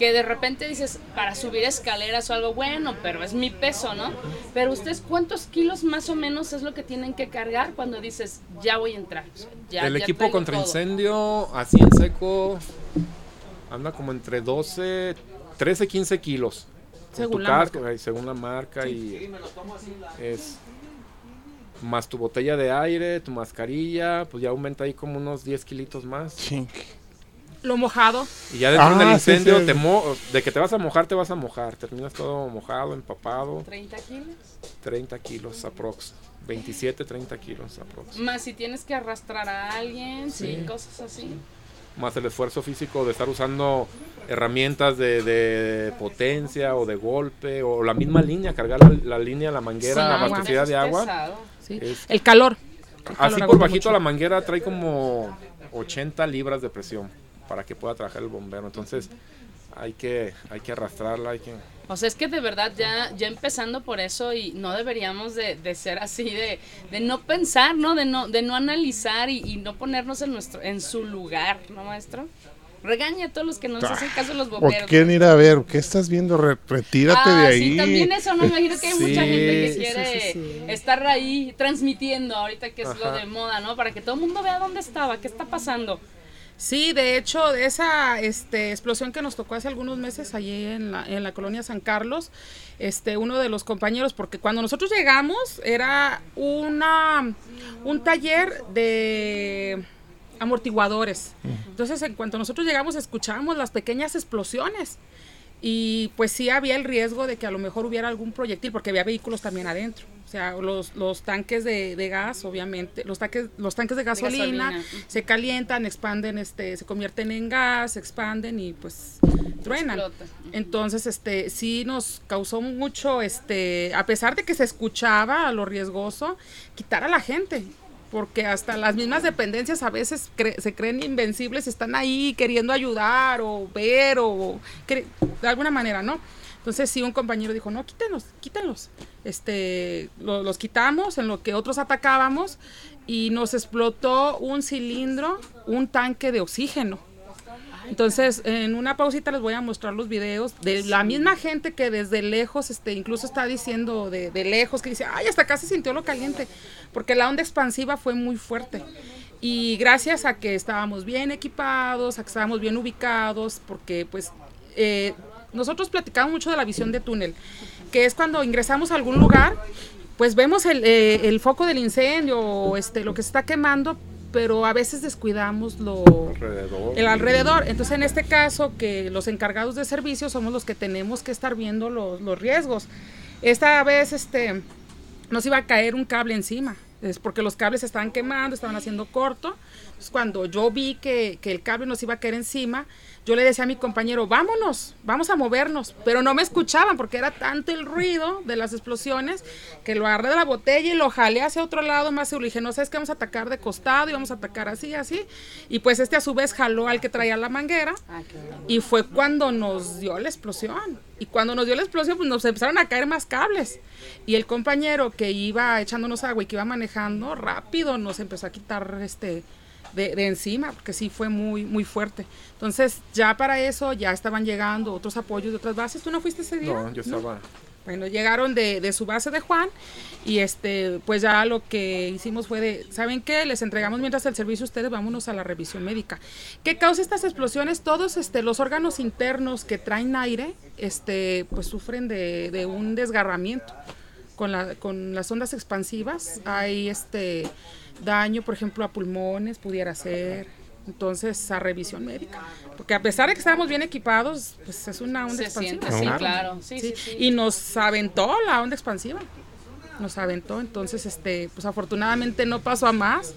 que de repente dices para subir escaleras o algo bueno, pero es mi peso, ¿no? Pero ustedes cuántos kilos más o menos es lo que tienen que cargar cuando dices ya voy a entrar. Ya- el ya equipo contra todo. incendio, así en seco, anda como entre 12, 13, 15 kilos. Según tu la casco, ay, según la marca y es más tu botella de aire, tu mascarilla, pues ya aumenta ahí como unos 10 kilitos más. Lo mojado, Y ya dentro Ah, del sí, incendio, sí. te mo- de que te vas a mojar, te vas a mojar. Terminas todo mojado, empapado. 30 kilos. 30 kilos aprox. 27, 30 kilos aprox. Más si tienes que arrastrar a alguien, sí, Sí. cosas así. Más el esfuerzo físico de estar usando herramientas de, de potencia o de golpe o la misma línea, cargar la, la línea, la manguera, agua. abastecida de agua. ¿sí? Es- El calor. El calor Así por bajito mucho. la manguera trae como 80 libras de presión para que pueda trabajar el bombero. Entonces hay que, hay que arrastrarla, hay que... O sea, es que de verdad ya, ya empezando por eso y no deberíamos de, de ser así, de, de no pensar, ¿no? De no, de no analizar y, y no ponernos en nuestro, en su lugar, ¿no, maestro? Regaña a todos los que no nos hacen caso a los ¿O bomberos. quieren ir a ver? ¿Qué estás viendo? Re- retírate Ah, de ahí. sí, también eso, no me imagino que hay Sí, mucha gente que quiere sí, sí, sí. estar ahí transmitiendo ahorita que es lo de moda, ¿no? Para que todo el mundo vea dónde estaba, qué está pasando. Sí, de hecho, de esa este, explosión que nos tocó hace algunos meses allí en la, en la colonia San Carlos, este, uno de los compañeros, porque cuando nosotros llegamos era una, un taller de amortiguadores. Entonces, en cuanto nosotros llegamos, escuchábamos las pequeñas explosiones. Y pues sí había el riesgo de que a lo mejor hubiera algún proyectil, porque había vehículos también adentro. O sea, los, los tanques de, de gas, obviamente, los tanques, los tanques de gasolina, gasolina. se calientan, expanden, este, se convierten en gas, se expanden y pues truenan. Explota. Entonces, este, sí nos causó mucho, este, a pesar de que se escuchaba lo riesgoso, quitar a la gente. Porque hasta las mismas dependencias a veces cre- se creen invencibles, están ahí queriendo ayudar o ver o de alguna manera, ¿no? Entonces sí, un compañero dijo, no, quítenlos, quítenlos. Este, lo- los quitamos en lo que otros atacábamos y nos explotó un cilindro, un tanque de oxígeno. Entonces, en una pausita les voy a mostrar los videos de la misma gente que desde lejos, este, incluso está diciendo de, de lejos, que dice, ay, hasta acá se sintió lo caliente, porque la onda expansiva fue muy fuerte. Y gracias a que estábamos bien equipados, a que estábamos bien ubicados, porque pues eh, nosotros platicamos mucho de la visión de túnel, que es cuando ingresamos a algún lugar, pues vemos el, eh, el foco del incendio, o este, lo que se está quemando, pero a veces descuidamos lo, Alrededor. el alrededor. Entonces, en este caso, que los encargados de servicio somos los que tenemos que estar viendo los, los riesgos. Esta vez, este, nos iba a caer un cable encima, es porque los cables se estaban quemando, estaban haciendo corto. Entonces, cuando yo vi que, que el cable nos iba a caer encima, yo le decía a mi compañero, vámonos, vamos a movernos, pero no me escuchaban porque era tanto el ruido de las explosiones que lo agarré de la botella y lo jalé hacia otro lado más seguro. Le dije, no sabes que vamos a atacar de costado y vamos a atacar así, así. Y pues este a su vez jaló al que traía la manguera Ah, y fue cuando nos dio la explosión. Y cuando nos dio la explosión, pues nos empezaron a caer más cables. Y el compañero que iba echándonos agua y que iba manejando, rápido nos empezó a quitar este de, de encima, porque sí fue muy, muy fuerte. Entonces, ya para eso ya estaban llegando otros apoyos de otras bases. ¿Tú no fuiste ese día? No, yo estaba Bueno, llegaron de, de, su base de Juan y este, pues ya lo que hicimos fue de, ¿saben qué? Les entregamos mientras el servicio ustedes, vámonos a la revisión médica. ¿Qué causa estas explosiones? Todos este, los órganos internos que traen aire, este, pues sufren de, de un desgarramiento con, la, con las ondas expansivas. Hay este daño, por ejemplo, a pulmones, pudiera ser. Entonces, a revisión médica. Porque a pesar de que estábamos bien equipados, pues es una onda expansiva. sí, claro. Sí, sí. Y nos aventó la onda expansiva. Nos aventó. Entonces, este, pues afortunadamente no pasó a más.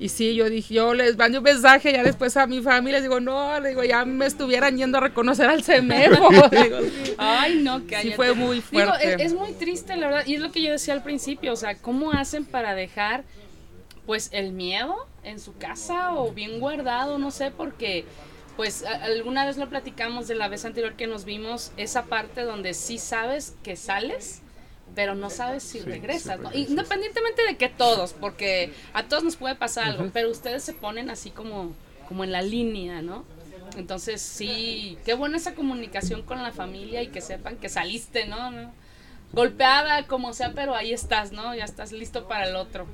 Y sí, yo dije, yo les mando un mensaje ya después a mi familia, les digo, no, les digo, ya me estuvieran yendo a reconocer al CEMEFO. Ay, no, que sí fue muy fuerte. es, es, muy triste, la verdad, y es lo que yo decía al principio, o sea, ¿cómo hacen para dejar, pues, el miedo en su casa o bien guardado? No sé, porque, pues, alguna vez lo platicamos de la vez anterior que nos vimos, esa parte donde sí sabes que sales, pero no sabes si regresas, ¿no? Independientemente de que todos, porque a todos nos puede pasar algo, pero ustedes se ponen así como, como en la línea, ¿no? Entonces sí, qué buena esa comunicación con la familia y que sepan que saliste, ¿no? ¿no? Golpeada, como sea, pero ahí estás, ¿no? Ya estás listo para el otro.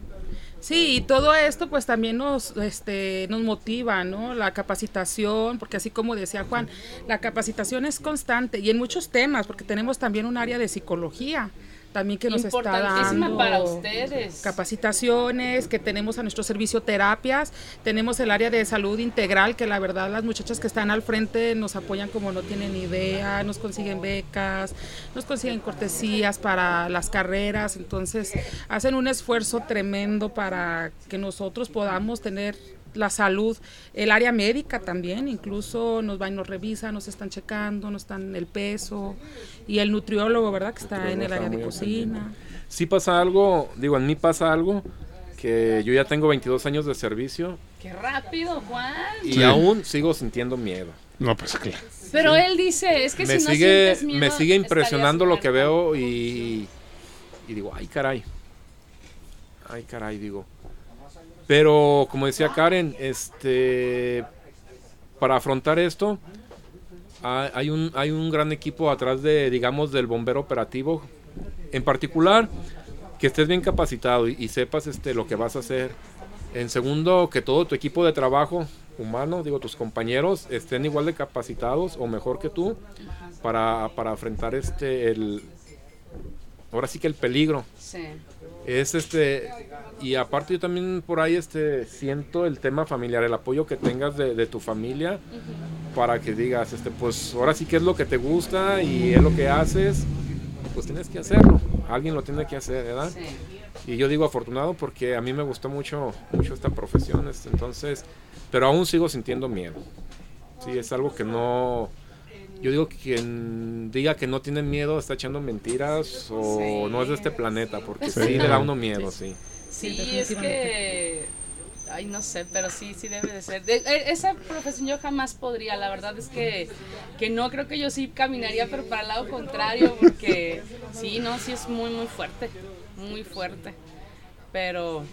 Sí, y todo esto pues también nos, este, nos motiva, ¿no? La capacitación, porque así como decía Juan, la capacitación es constante y en muchos temas, porque tenemos también un área de psicología también que nos está dando para ustedes. capacitaciones, que tenemos a nuestro servicio terapias, tenemos el área de salud integral, que la verdad las muchachas que están al frente nos apoyan como no tienen idea, nos consiguen becas, nos consiguen cortesías para las carreras, entonces hacen un esfuerzo tremendo para que nosotros podamos tener la salud, el área médica también, incluso nos van, nos revisan, nos están checando, nos están el peso y el nutriólogo, ¿verdad? Que está en el área de cocina. Sí pasa algo, digo, en mí pasa algo que yo ya tengo 22 años de servicio. ¡Qué rápido, Juan! Y aún sigo sintiendo miedo. No, pues claro. Pero él dice, es que me si sigue, no sientes miedo, Me sigue impresionando lo que veo y, y digo, ay caray. Ay caray, digo. Pero como decía Karen, este para afrontar esto hay un, hay un gran equipo atrás de, digamos, del bombero operativo. En particular, que estés bien capacitado y, sepas este, lo que vas a hacer. En segundo, que todo tu equipo de trabajo humano, digo, tus compañeros, estén igual de capacitados o mejor que tú para, para enfrentar este, el, ahora sí que el peligro. Sí. Es este, y aparte yo también por ahí este, siento el tema familiar, el apoyo que tengas de, de tu familia para que digas, este, pues ahora sí que es lo que te gusta y es lo que haces, pues tienes que hacerlo, alguien lo tiene que hacer, ¿verdad? Sí. Y yo digo afortunado porque a mí me gustó mucho, mucho esta profesión, este, entonces, pero aún sigo sintiendo miedo. Sí, es algo que no, yo digo que quien diga que no tiene miedo está echando mentiras o Sí. no es de este planeta, porque sí, Sí. le da uno miedo, sí. Sí, es que. Ay, no sé, pero sí, sí debe de ser. De- e- esa profesión yo jamás podría. La verdad es que, que no, creo que yo sí caminaría, pero para el lado contrario, porque sí, no, sí es muy, muy fuerte. Muy fuerte. Pero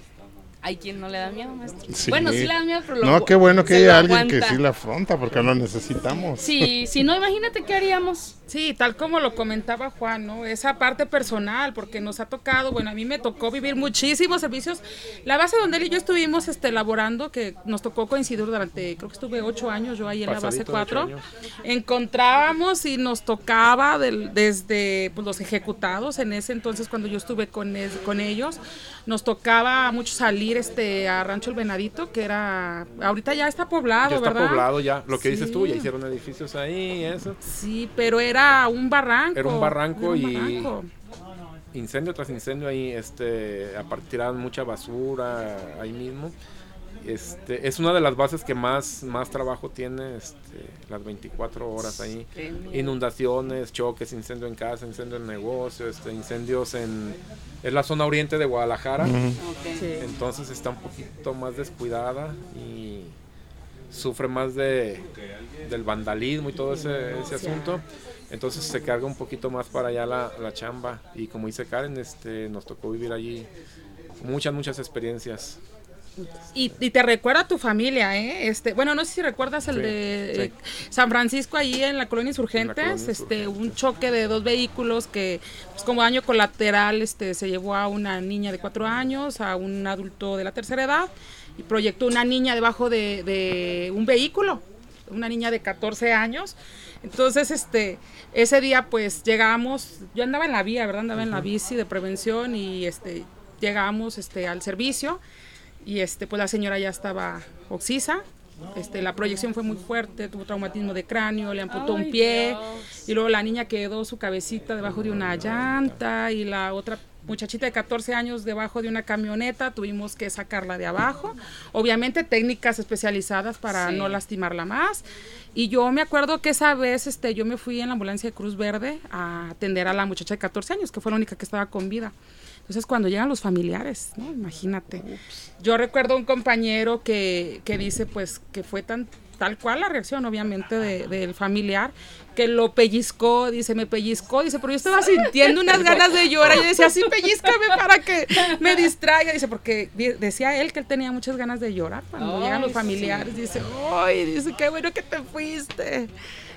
hay quien no le da miedo, maestro. Sí. Bueno, sí le da miedo, pero lo No, qué bueno que haya alguien que sí la afronta, porque lo necesitamos. Sí, si no, imagínate qué haríamos. Sí, tal como lo comentaba Juan, ¿no? Esa parte personal, porque nos ha tocado, bueno, a mí me tocó vivir muchísimos servicios. La base donde él y yo estuvimos este, elaborando, que nos tocó coincidir durante, creo que estuve ocho años yo ahí en la base Pasadito de ocho 4, años. encontrábamos y nos tocaba del- desde pues, los ejecutados, en ese entonces cuando yo estuve con, es- con ellos, nos tocaba mucho salir este, a Rancho El Venadito, que era, ahorita ya está poblado, Ya está ¿verdad? poblado ya, lo que dices tú, ya hicieron edificios ahí, eso. Sí, pero era un barranco. Era un barranco era un y- barranco. incendio tras incendio ahí, este, aparte tiraban mucha basura ahí mismo. Este, es una de las bases que más, más trabajo tiene, este, las 24 horas ahí. Inundaciones, choques, incendio en casa, incendio en negocio, este, incendios en, es la zona oriente de Guadalajara. Sí. Entonces está un poquito más descuidada y sufre más de, del vandalismo y todo ese, ese asunto. Entonces se carga un poquito más para allá la, la chamba. Y como dice Karen, este, nos tocó vivir allí muchas, muchas experiencias. Y, te recuerda a tu familia, ¿eh? Este, bueno, no sé si recuerdas el de eh, San Francisco allí en la colonia Insurgentes, este, un choque de dos vehículos que, pues, como daño colateral, este, se llevó a una niña de cuatro años, a un adulto de la tercera edad y proyectó una niña debajo de, de un vehículo, una niña de 14 años. Entonces, este, ese día, pues, llegamos, yo andaba en la vía, ¿verdad? Andaba en la bici de prevención y, este, llegamos, este, al servicio y este pues la señora ya estaba oxisa. Este, la proyección fue muy fuerte, tuvo traumatismo de cráneo, le amputó un pie y luego la niña quedó su cabecita debajo de una llanta y la otra muchachita de 14 años debajo de una camioneta, tuvimos que sacarla de abajo. Obviamente técnicas especializadas para no lastimarla más. Y yo me acuerdo que esa vez este, yo me fui en la ambulancia de Cruz Verde a atender a la muchacha de 14 años, que fue la única que estaba con vida. Entonces cuando llegan los familiares, ¿no? Imagínate. Yo recuerdo un compañero que, que dice pues que fue tan tal cual la reacción obviamente del familiar que lo pellizcó, dice, me pellizcó, dice, pero yo estaba sintiendo unas ganas de llorar, yo decía, sí, pellizcame para que me distraiga, dice, porque decía él que él tenía muchas ganas de llorar cuando llegan los familiares, dice, ay, dice, qué bueno que te fuiste.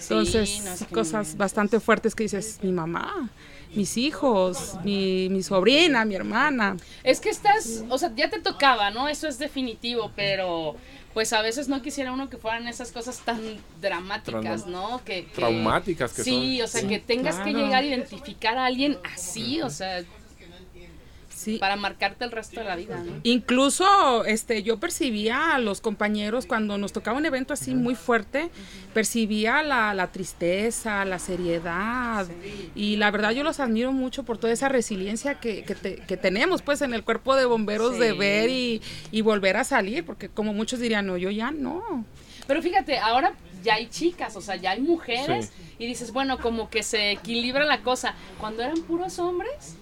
Entonces, cosas bastante fuertes que dices, mi mamá, mis hijos, mi, mi, sobrina, mi hermana. Es que estás, o sea, ya te tocaba, ¿no? Eso es definitivo, pero pues a veces no quisiera uno que fueran esas cosas tan dramáticas, ¿no? Que, Traumáticas que sí, son. O sea, que tengas que llegar a identificar a alguien así, o sea, para marcarte el resto de la vida. ¿no? Incluso este, yo percibía a los compañeros cuando nos tocaba un evento así muy fuerte, percibía la, la tristeza, la seriedad. Y la verdad yo los admiro mucho por toda esa resiliencia que, que, tenemos pues en el cuerpo de bomberos de ver y, y volver a salir, porque como muchos dirían, no, yo ya no. Pero fíjate, ahora ya hay chicas, o sea, ya hay mujeres y dices, bueno, como que se equilibra la cosa. Cuando eran puros hombres,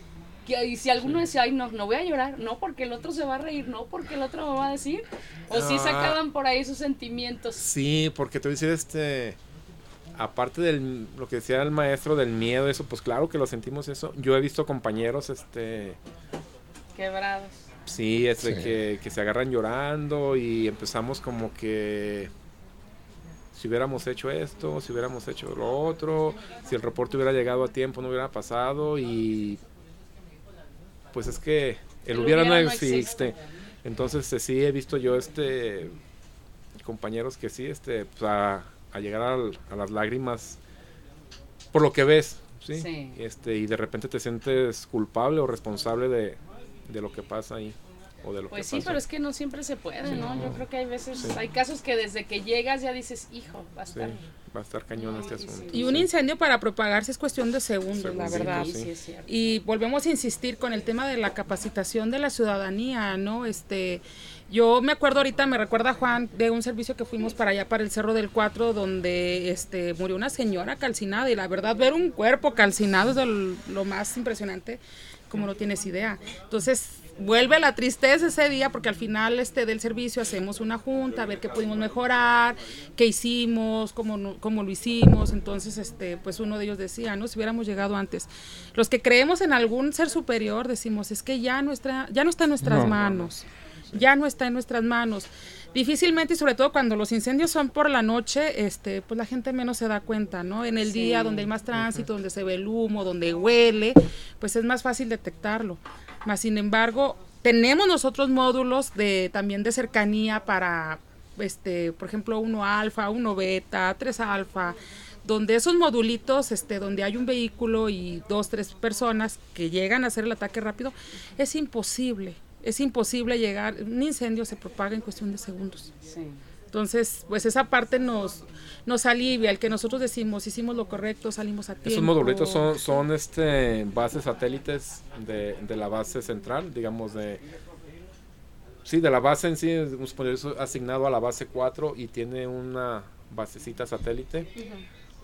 y si alguno decía, ay, no, no voy a llorar, no porque el otro se va a reír, no porque el otro me va a decir, o si sí ah. sacaban por ahí sus sentimientos. Sí, porque te voy a decir, este, aparte de lo que decía el maestro del miedo, eso, pues claro que lo sentimos eso. Yo he visto compañeros, este... Quebrados. Sí, este, Que, que se agarran llorando y empezamos como que si hubiéramos hecho esto, si hubiéramos hecho lo otro, si el reporte hubiera llegado a tiempo no hubiera pasado y pues es que el, hubiera, no existe. Entonces eh, sí he visto yo este compañeros que sí, este, pues, a, llegar a, las lágrimas por lo que ves, ¿sí? Este, y de repente te sientes culpable o responsable de, de lo que pasa ahí. O de lo pues sí, pero es que no siempre se puede, ¿no? Yo creo que hay veces, hay casos que desde que llegas ya dices, hijo, va a estar va a estar cañón este asunto. Y un incendio para propagarse es cuestión de segundos, la verdad. y volvemos a insistir con el tema de la capacitación de la ciudadanía, ¿no? Este, yo me acuerdo ahorita, me recuerda Juan de un servicio que fuimos para allá, para el Cerro del Cuatro, donde este, murió una señora calcinada y la verdad ver un cuerpo calcinado es lo más impresionante, como no tienes idea. Entonces, vuelve la tristeza ese día porque al final este del servicio hacemos una junta a ver qué pudimos mejorar, qué hicimos, cómo, cómo lo hicimos. Entonces, este, pues uno de ellos decía, ¿no? Si hubiéramos llegado antes. Los que creemos en algún ser superior decimos, es que ya nuestra, ya no está en nuestras manos. Ya no está en nuestras manos. Difícilmente y sobre todo cuando los incendios son por la noche, este, pues la gente menos se da cuenta, ¿no? En el día donde hay más tránsito, donde se ve el humo, donde huele, pues es más fácil detectarlo. Más sin embargo, tenemos nosotros módulos de también de cercanía para este, por ejemplo, uno alfa, uno beta, tres alfa, donde esos modulitos, este, donde hay un vehículo y dos, tres personas que llegan a hacer el ataque rápido, es imposible, es imposible llegar, un incendio se propaga en cuestión de segundos. Entonces, pues esa parte nos, nos alivia, el que nosotros decimos, hicimos lo correcto, salimos a tiempo. Esos modulitos son, son este, bases satélites de, de la base central, digamos, de... Sí, de la base en sí, hemos asignado a la base 4 y tiene una basecita satélite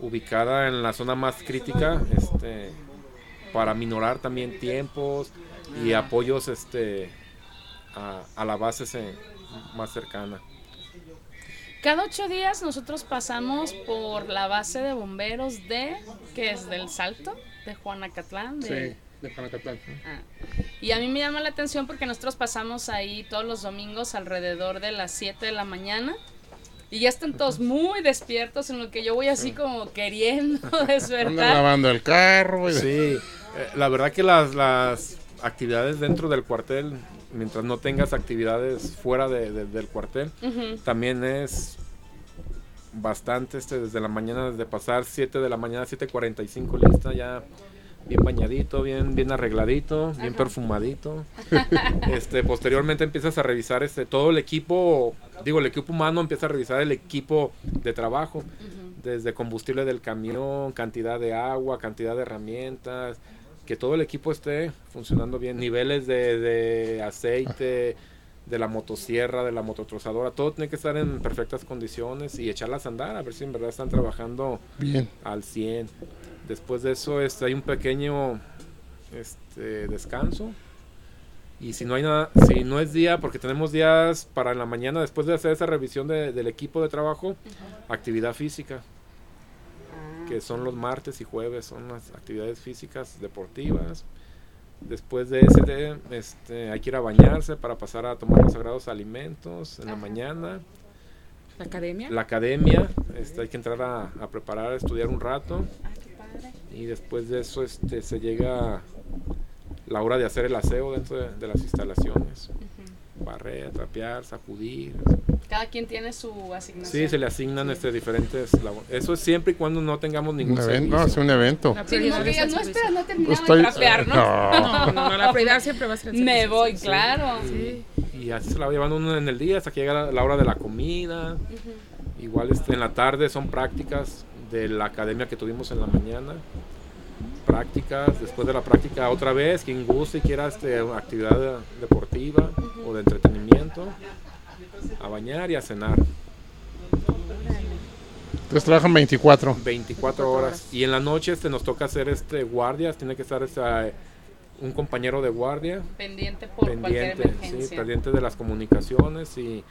ubicada en la zona más crítica, este, para minorar también tiempos y apoyos este, a, a la base más cercana. Cada ocho días nosotros pasamos por la base de bomberos de, que es del Salto, de Juanacatlán. De, sí, de Juanacatlán. Ah. Y a mí me llama la atención porque nosotros pasamos ahí todos los domingos alrededor de las 7 de la mañana. Y ya están todos muy despiertos en lo que yo voy así como queriendo Andan despertar. lavando el carro. y- Sí, eh, la verdad que las, las actividades dentro del cuartel, mientras no tengas actividades fuera de- de- del cuartel, también es bastante este desde la mañana, desde pasar 7 de la mañana, 7.45 lista ya bien bañadito, bien, bien arregladito, bien perfumadito. este, posteriormente empiezas a revisar este todo el equipo, digo el equipo humano empieza a revisar el equipo de trabajo, desde combustible del camión, cantidad de agua, cantidad de herramientas, que todo el equipo esté funcionando bien, niveles de, de aceite, de la motosierra, de la mototrozadora, todo tiene que estar en perfectas condiciones y echarlas a andar, a ver si en verdad están trabajando Bien. al 100. Después de eso este, hay un pequeño este, descanso. Y si no hay nada, si no es día, porque tenemos días para en la mañana, después de hacer esa revisión de- del equipo de trabajo, actividad física, que son los martes y jueves, son las actividades físicas deportivas. Después de ese, este, hay que ir a bañarse para pasar a tomar los sagrados alimentos en la Ajá. mañana. La academia. La academia, este, hay que entrar a, a preparar, a estudiar un rato. Ah, qué padre. Y después de eso este, se llega la hora de hacer el aseo dentro de, de las instalaciones. Barrer, trapear, sacudir. Cada quien tiene su asignación. Sí, se le asignan este, diferentes labores. Eso es siempre y cuando no tengamos Un ningún evento, no, es un evento. Sí, no, que no, espera, no he terminado Estoy- de trapear, ¿no? No. No, no, no, la prioridad siempre va a ser el Me voy, sí, sí. claro. Sí. Y así se la va llevando uno en el día hasta que llega la, la hora de la comida. Igual este, en la tarde son prácticas de la academia que tuvimos en la mañana. Prácticas, después de la práctica otra vez, quien guste y quiera este, actividad deportiva o de entretenimiento, a bañar y a cenar. Entonces trabajan 24. 24 horas. Y en la noche este, nos toca hacer este guardias, tiene que estar este, un compañero de guardia Pendiente por cualquier pendiente, sí, emergencia. pendiente de las comunicaciones y,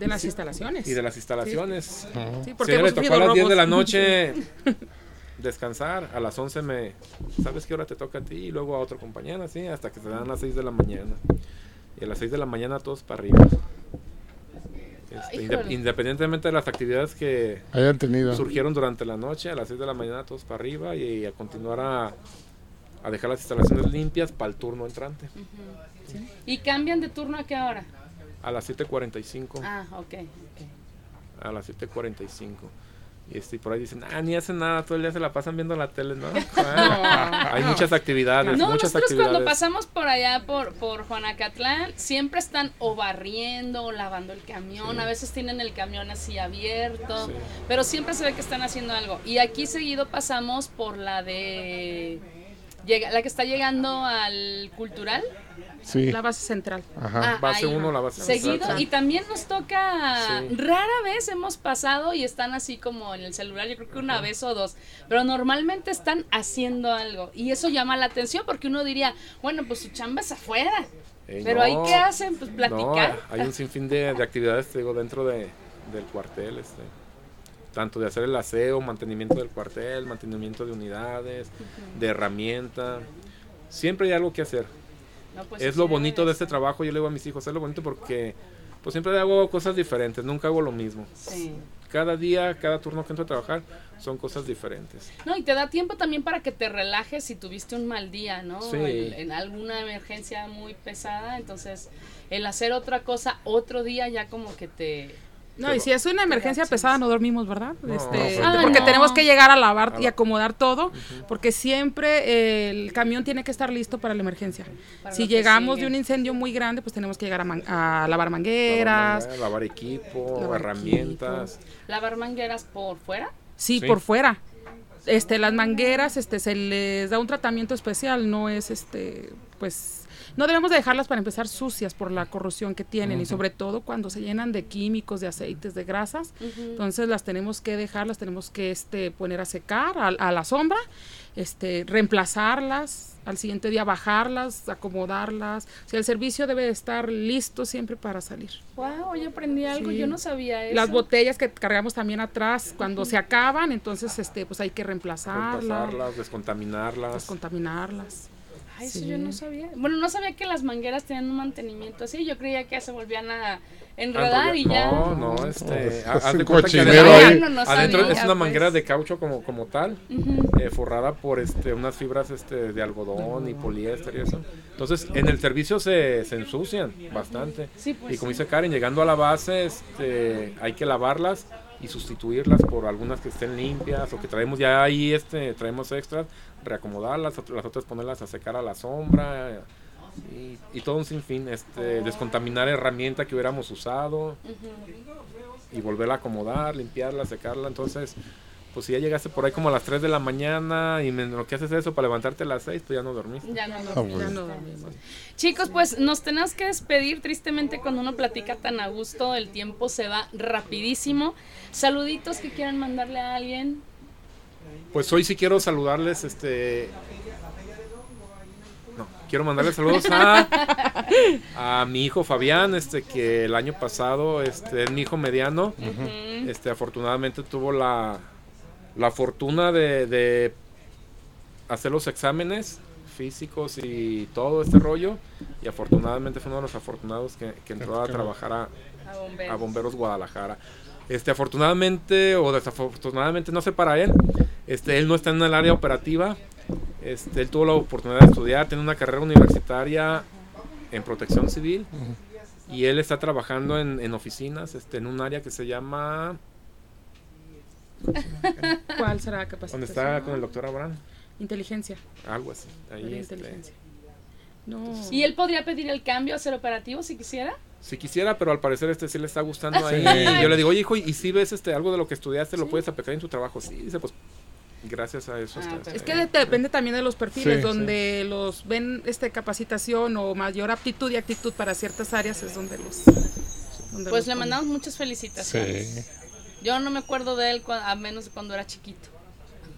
De las instalaciones. y de las instalaciones. Sí, Porque porque le hemos tocó sufrido a las 10 de la noche descansar, a las 11 me... ¿Sabes qué hora te toca a ti? Y luego a otro compañero, así, hasta que se dan las 6 de la mañana. Y a las 6 de la mañana todos para arriba. Este, independientemente de las actividades que Hayan tenido. surgieron durante la noche, a las 6 de la mañana todos para arriba y, a continuar a, a dejar las instalaciones limpias para el turno entrante. ¿Y cambian de turno a qué hora? A las 7.45. Ah, ok. ok. a las 7.45. Y este, y por ahí dicen, ah, ni hacen nada, todo el día se la pasan viendo la tele, ¿no? Ah, hay muchas actividades, No, muchas nosotros actividades. cuando pasamos por allá por, por Juanacatlán, siempre están o barriendo o lavando el camión, a veces tienen el camión así abierto, Sí. pero siempre se ve que están haciendo algo. Y aquí seguido pasamos por la de... llega- la que está llegando al cultural. Sí. La base central. Ajá. Ah, Base ahí. 1, la base Seguido, central. y también nos toca, Sí. rara vez hemos pasado y están así como en el celular, yo creo que una vez o dos, pero normalmente están haciendo algo y eso llama la atención porque uno diría, bueno, pues su chamba es afuera, Eh, pero no, ahí qué hacen, pues no, platicar. hay un sinfín de, de actividades, te digo, dentro de, del cuartel, este. Tanto de hacer el aseo, mantenimiento del cuartel, mantenimiento de unidades, de herramienta. Siempre hay algo que hacer. No, pues es lo bonito de este trabajo, yo le digo a mis hijos, es lo bonito porque pues siempre hago cosas diferentes, nunca hago lo mismo. Sí. Cada día, cada turno que entro a trabajar son cosas diferentes. No, y te da tiempo también para que te relajes si tuviste un mal día, ¿no? Sí. En alguna emergencia muy pesada, entonces el hacer otra cosa otro día ya como que te... No, y si es una emergencia pesada no dormimos, ¿verdad? No, Este, no, porque no. tenemos que llegar a lavar y acomodar todo, porque siempre eh, el camión tiene que estar listo para la emergencia. Para si llegamos de un incendio muy grande, pues tenemos que llegar a, man- a lavar Lavar mangueras, manguera, lavar equipo, Lavar herramientas. lavar mangueras por fuera. sí, Sí. por fuera. Este, las mangueras, este, se les da un tratamiento especial, no es, este, pues, no debemos de dejarlas para empezar sucias por la corrosión que tienen y sobre todo cuando se llenan de químicos, de aceites, de grasas, entonces las tenemos que dejar, las tenemos que, este, poner a secar a, a la sombra, este, reemplazarlas, al siguiente día bajarlas, acomodarlas, o sea, el servicio debe de estar listo siempre para salir. Wow, hoy aprendí algo, Sí. yo no sabía eso. Las botellas que cargamos también atrás, cuando se acaban, entonces este, pues hay que reemplazarlas, Reemplazarlas, descontaminarlas. descontaminarlas. Ay, eso yo no sabía. Bueno, no sabía que las mangueras tenían un mantenimiento así. Yo creía que se volvían a enredar y ya. No, no, este. Es haz un de cuenta que cochinero adentro- ahí. No, no adentro sabía, es una pues. manguera de caucho como, como tal, eh, forrada por este, unas fibras este, de algodón y poliéster y eso. Entonces, en el servicio se, se ensucian bastante. Sí, pues. Y como dice Karen, llegando a la base, este, hay que lavarlas y sustituirlas por algunas que estén limpias o que traemos ya ahí, este, traemos extras, reacomodarlas, las otras ponerlas a secar a la sombra y, y todo un sinfín, este, descontaminar herramienta que hubiéramos usado y volverla a acomodar, limpiarla, secarla, entonces... Pues si ya llegaste por ahí como a las 3 de la mañana y me- lo que haces eso para levantarte a las 6, pues ya no dormiste. Ya no. Ah, bueno. Ya no dormimos. Chicos, pues nos tenemos que despedir. Tristemente, cuando uno platica tan a gusto, el tiempo se va rapidísimo. Saluditos que quieran mandarle a alguien. Pues hoy sí quiero saludarles, este... No, quiero mandarles saludos a, a mi hijo Fabián, este que el año pasado, este es mi hijo mediano, este afortunadamente tuvo la, la fortuna de, de hacer los exámenes físicos y todo este rollo y afortunadamente fue uno de los afortunados que, que entró a trabajar a, A bomberos. a Bomberos Guadalajara. Este, afortunadamente o desafortunadamente, no sé para él, este, él no está en el área operativa. Este, él tuvo la oportunidad de estudiar, tiene una carrera universitaria en protección civil y él está trabajando en, en oficinas, este, en un área que se llama, ¿Cuál será la capacitación? donde está con el doctor Abraham, Inteligencia. algo así. Ahí, este, inteligencia. No. ¿Y él podría pedir el cambio a ser operativo si quisiera? si quisiera, pero al parecer este sí le está gustando ahí. Sí. Yo le digo, oye hijo, ¿y si ves este algo de lo que estudiaste lo puedes aplicar en tu trabajo? Sí, dice, pues gracias a eso. Ah, está- Es que de- depende también de los perfiles, Sí, donde los ven este capacitación o mayor aptitud y actitud para ciertas áreas es donde los. donde Pues los le mandamos muchas felicitaciones. Sí. Yo no me acuerdo de él a menos de cuando era chiquito.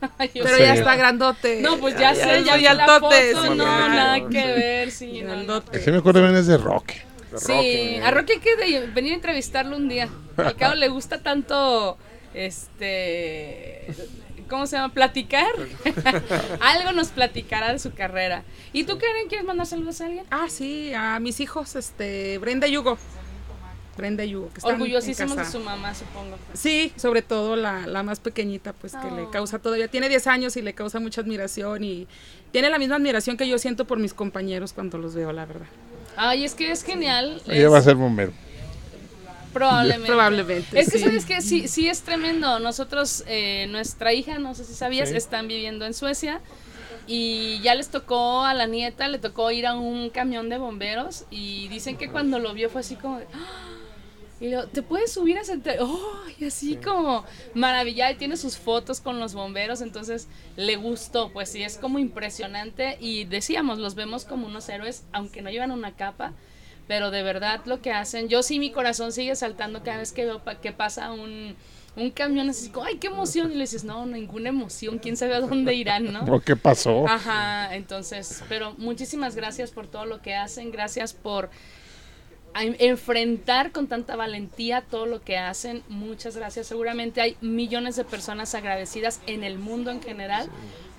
Pero ya está grandote. No, pues ya, sé, ya vi ya la foto, no, nada ya. que ver, sí, no, no. Grandote. Sí me acuerdo bien es de rock. de Sí, a Roque hay que de- venir a entrevistarlo un día. Al cabo le gusta tanto, este, ¿cómo se llama? Platicar. Algo nos platicará de su carrera. ¿Y tú, Karen, quieres mandar saludos a alguien? Ah, sí, a mis hijos, este, Brenda y Hugo. Brenda y Hugo, que Orgullosísimos de su mamá, supongo. Sí, sobre todo la, la más pequeñita, pues que Oh. le causa todavía, tiene 10 años y le causa mucha admiración y tiene la misma admiración que yo siento por mis compañeros cuando los veo, la verdad. Ay, es que es genial. Ella es- va a ser bombero. Probablemente. Probablemente. Es que sí. sabes que sí, sí es tremendo. Nosotros, eh, nuestra hija, no sé si sabías, Sí. están viviendo en Suecia y ya les tocó a la nieta, le tocó ir a un camión de bomberos y dicen que cuando lo vio fue así como de, "Ah". Y luego, te puedes subir a sentar, oh, y así como maravillada y tiene sus fotos con los bomberos, entonces le gustó, pues sí, es como impresionante y decíamos, los vemos como unos héroes, aunque no llevan una capa, pero de verdad lo que hacen, yo sí mi corazón sigue saltando cada vez que veo pa- que pasa un, un camión así como, ay, qué emoción, y le dices, no, ninguna emoción, quién sabe a dónde irán, ¿no? ¿O qué pasó? Ajá, entonces, pero muchísimas gracias por todo lo que hacen, gracias por a- enfrentar con tanta valentía todo lo que hacen, muchas gracias. Seguramente hay millones de personas agradecidas en el mundo en general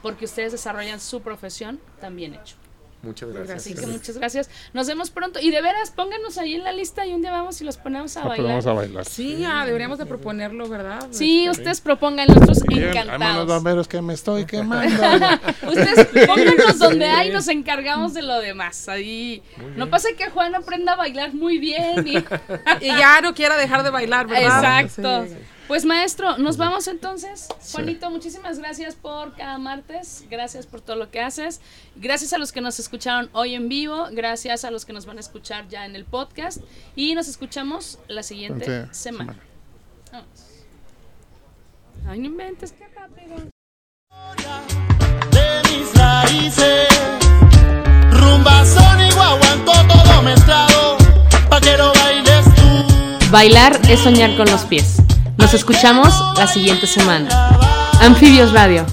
porque ustedes desarrollan su profesión tan bien hecho. Muchas gracias. Así que muchas gracias. Nos vemos pronto y de veras pónganos ahí en la lista y un día vamos y los ponemos a Ah, bailar. vamos a bailar. Sí, ah, deberíamos de proponerlo, ¿verdad? Sí, Este, ustedes propongan, nosotros Bien, encantados. bomberos, que me estoy quemando. Ustedes pónganos donde hay, nos encargamos de lo demás. Ahí no pasa que Juan aprenda a bailar muy bien. Y... Y ya no quiera dejar de bailar, ¿verdad? Exacto. Sí. Pues maestro, nos vamos entonces. Juanito, muchísimas gracias por cada martes. Gracias por todo lo que haces. Gracias a los que nos escucharon hoy en vivo. Gracias a los que nos van a escuchar ya en el podcast. Y nos escuchamos la siguiente semana. Vamos. Ay, no inventes, qué rápido. de mis raíces. Rumba sónico, aguanto todo mezclado, pa' que lo bailes tú. Bailar es soñar con los pies. Nos escuchamos la siguiente semana. Anfibios Radio.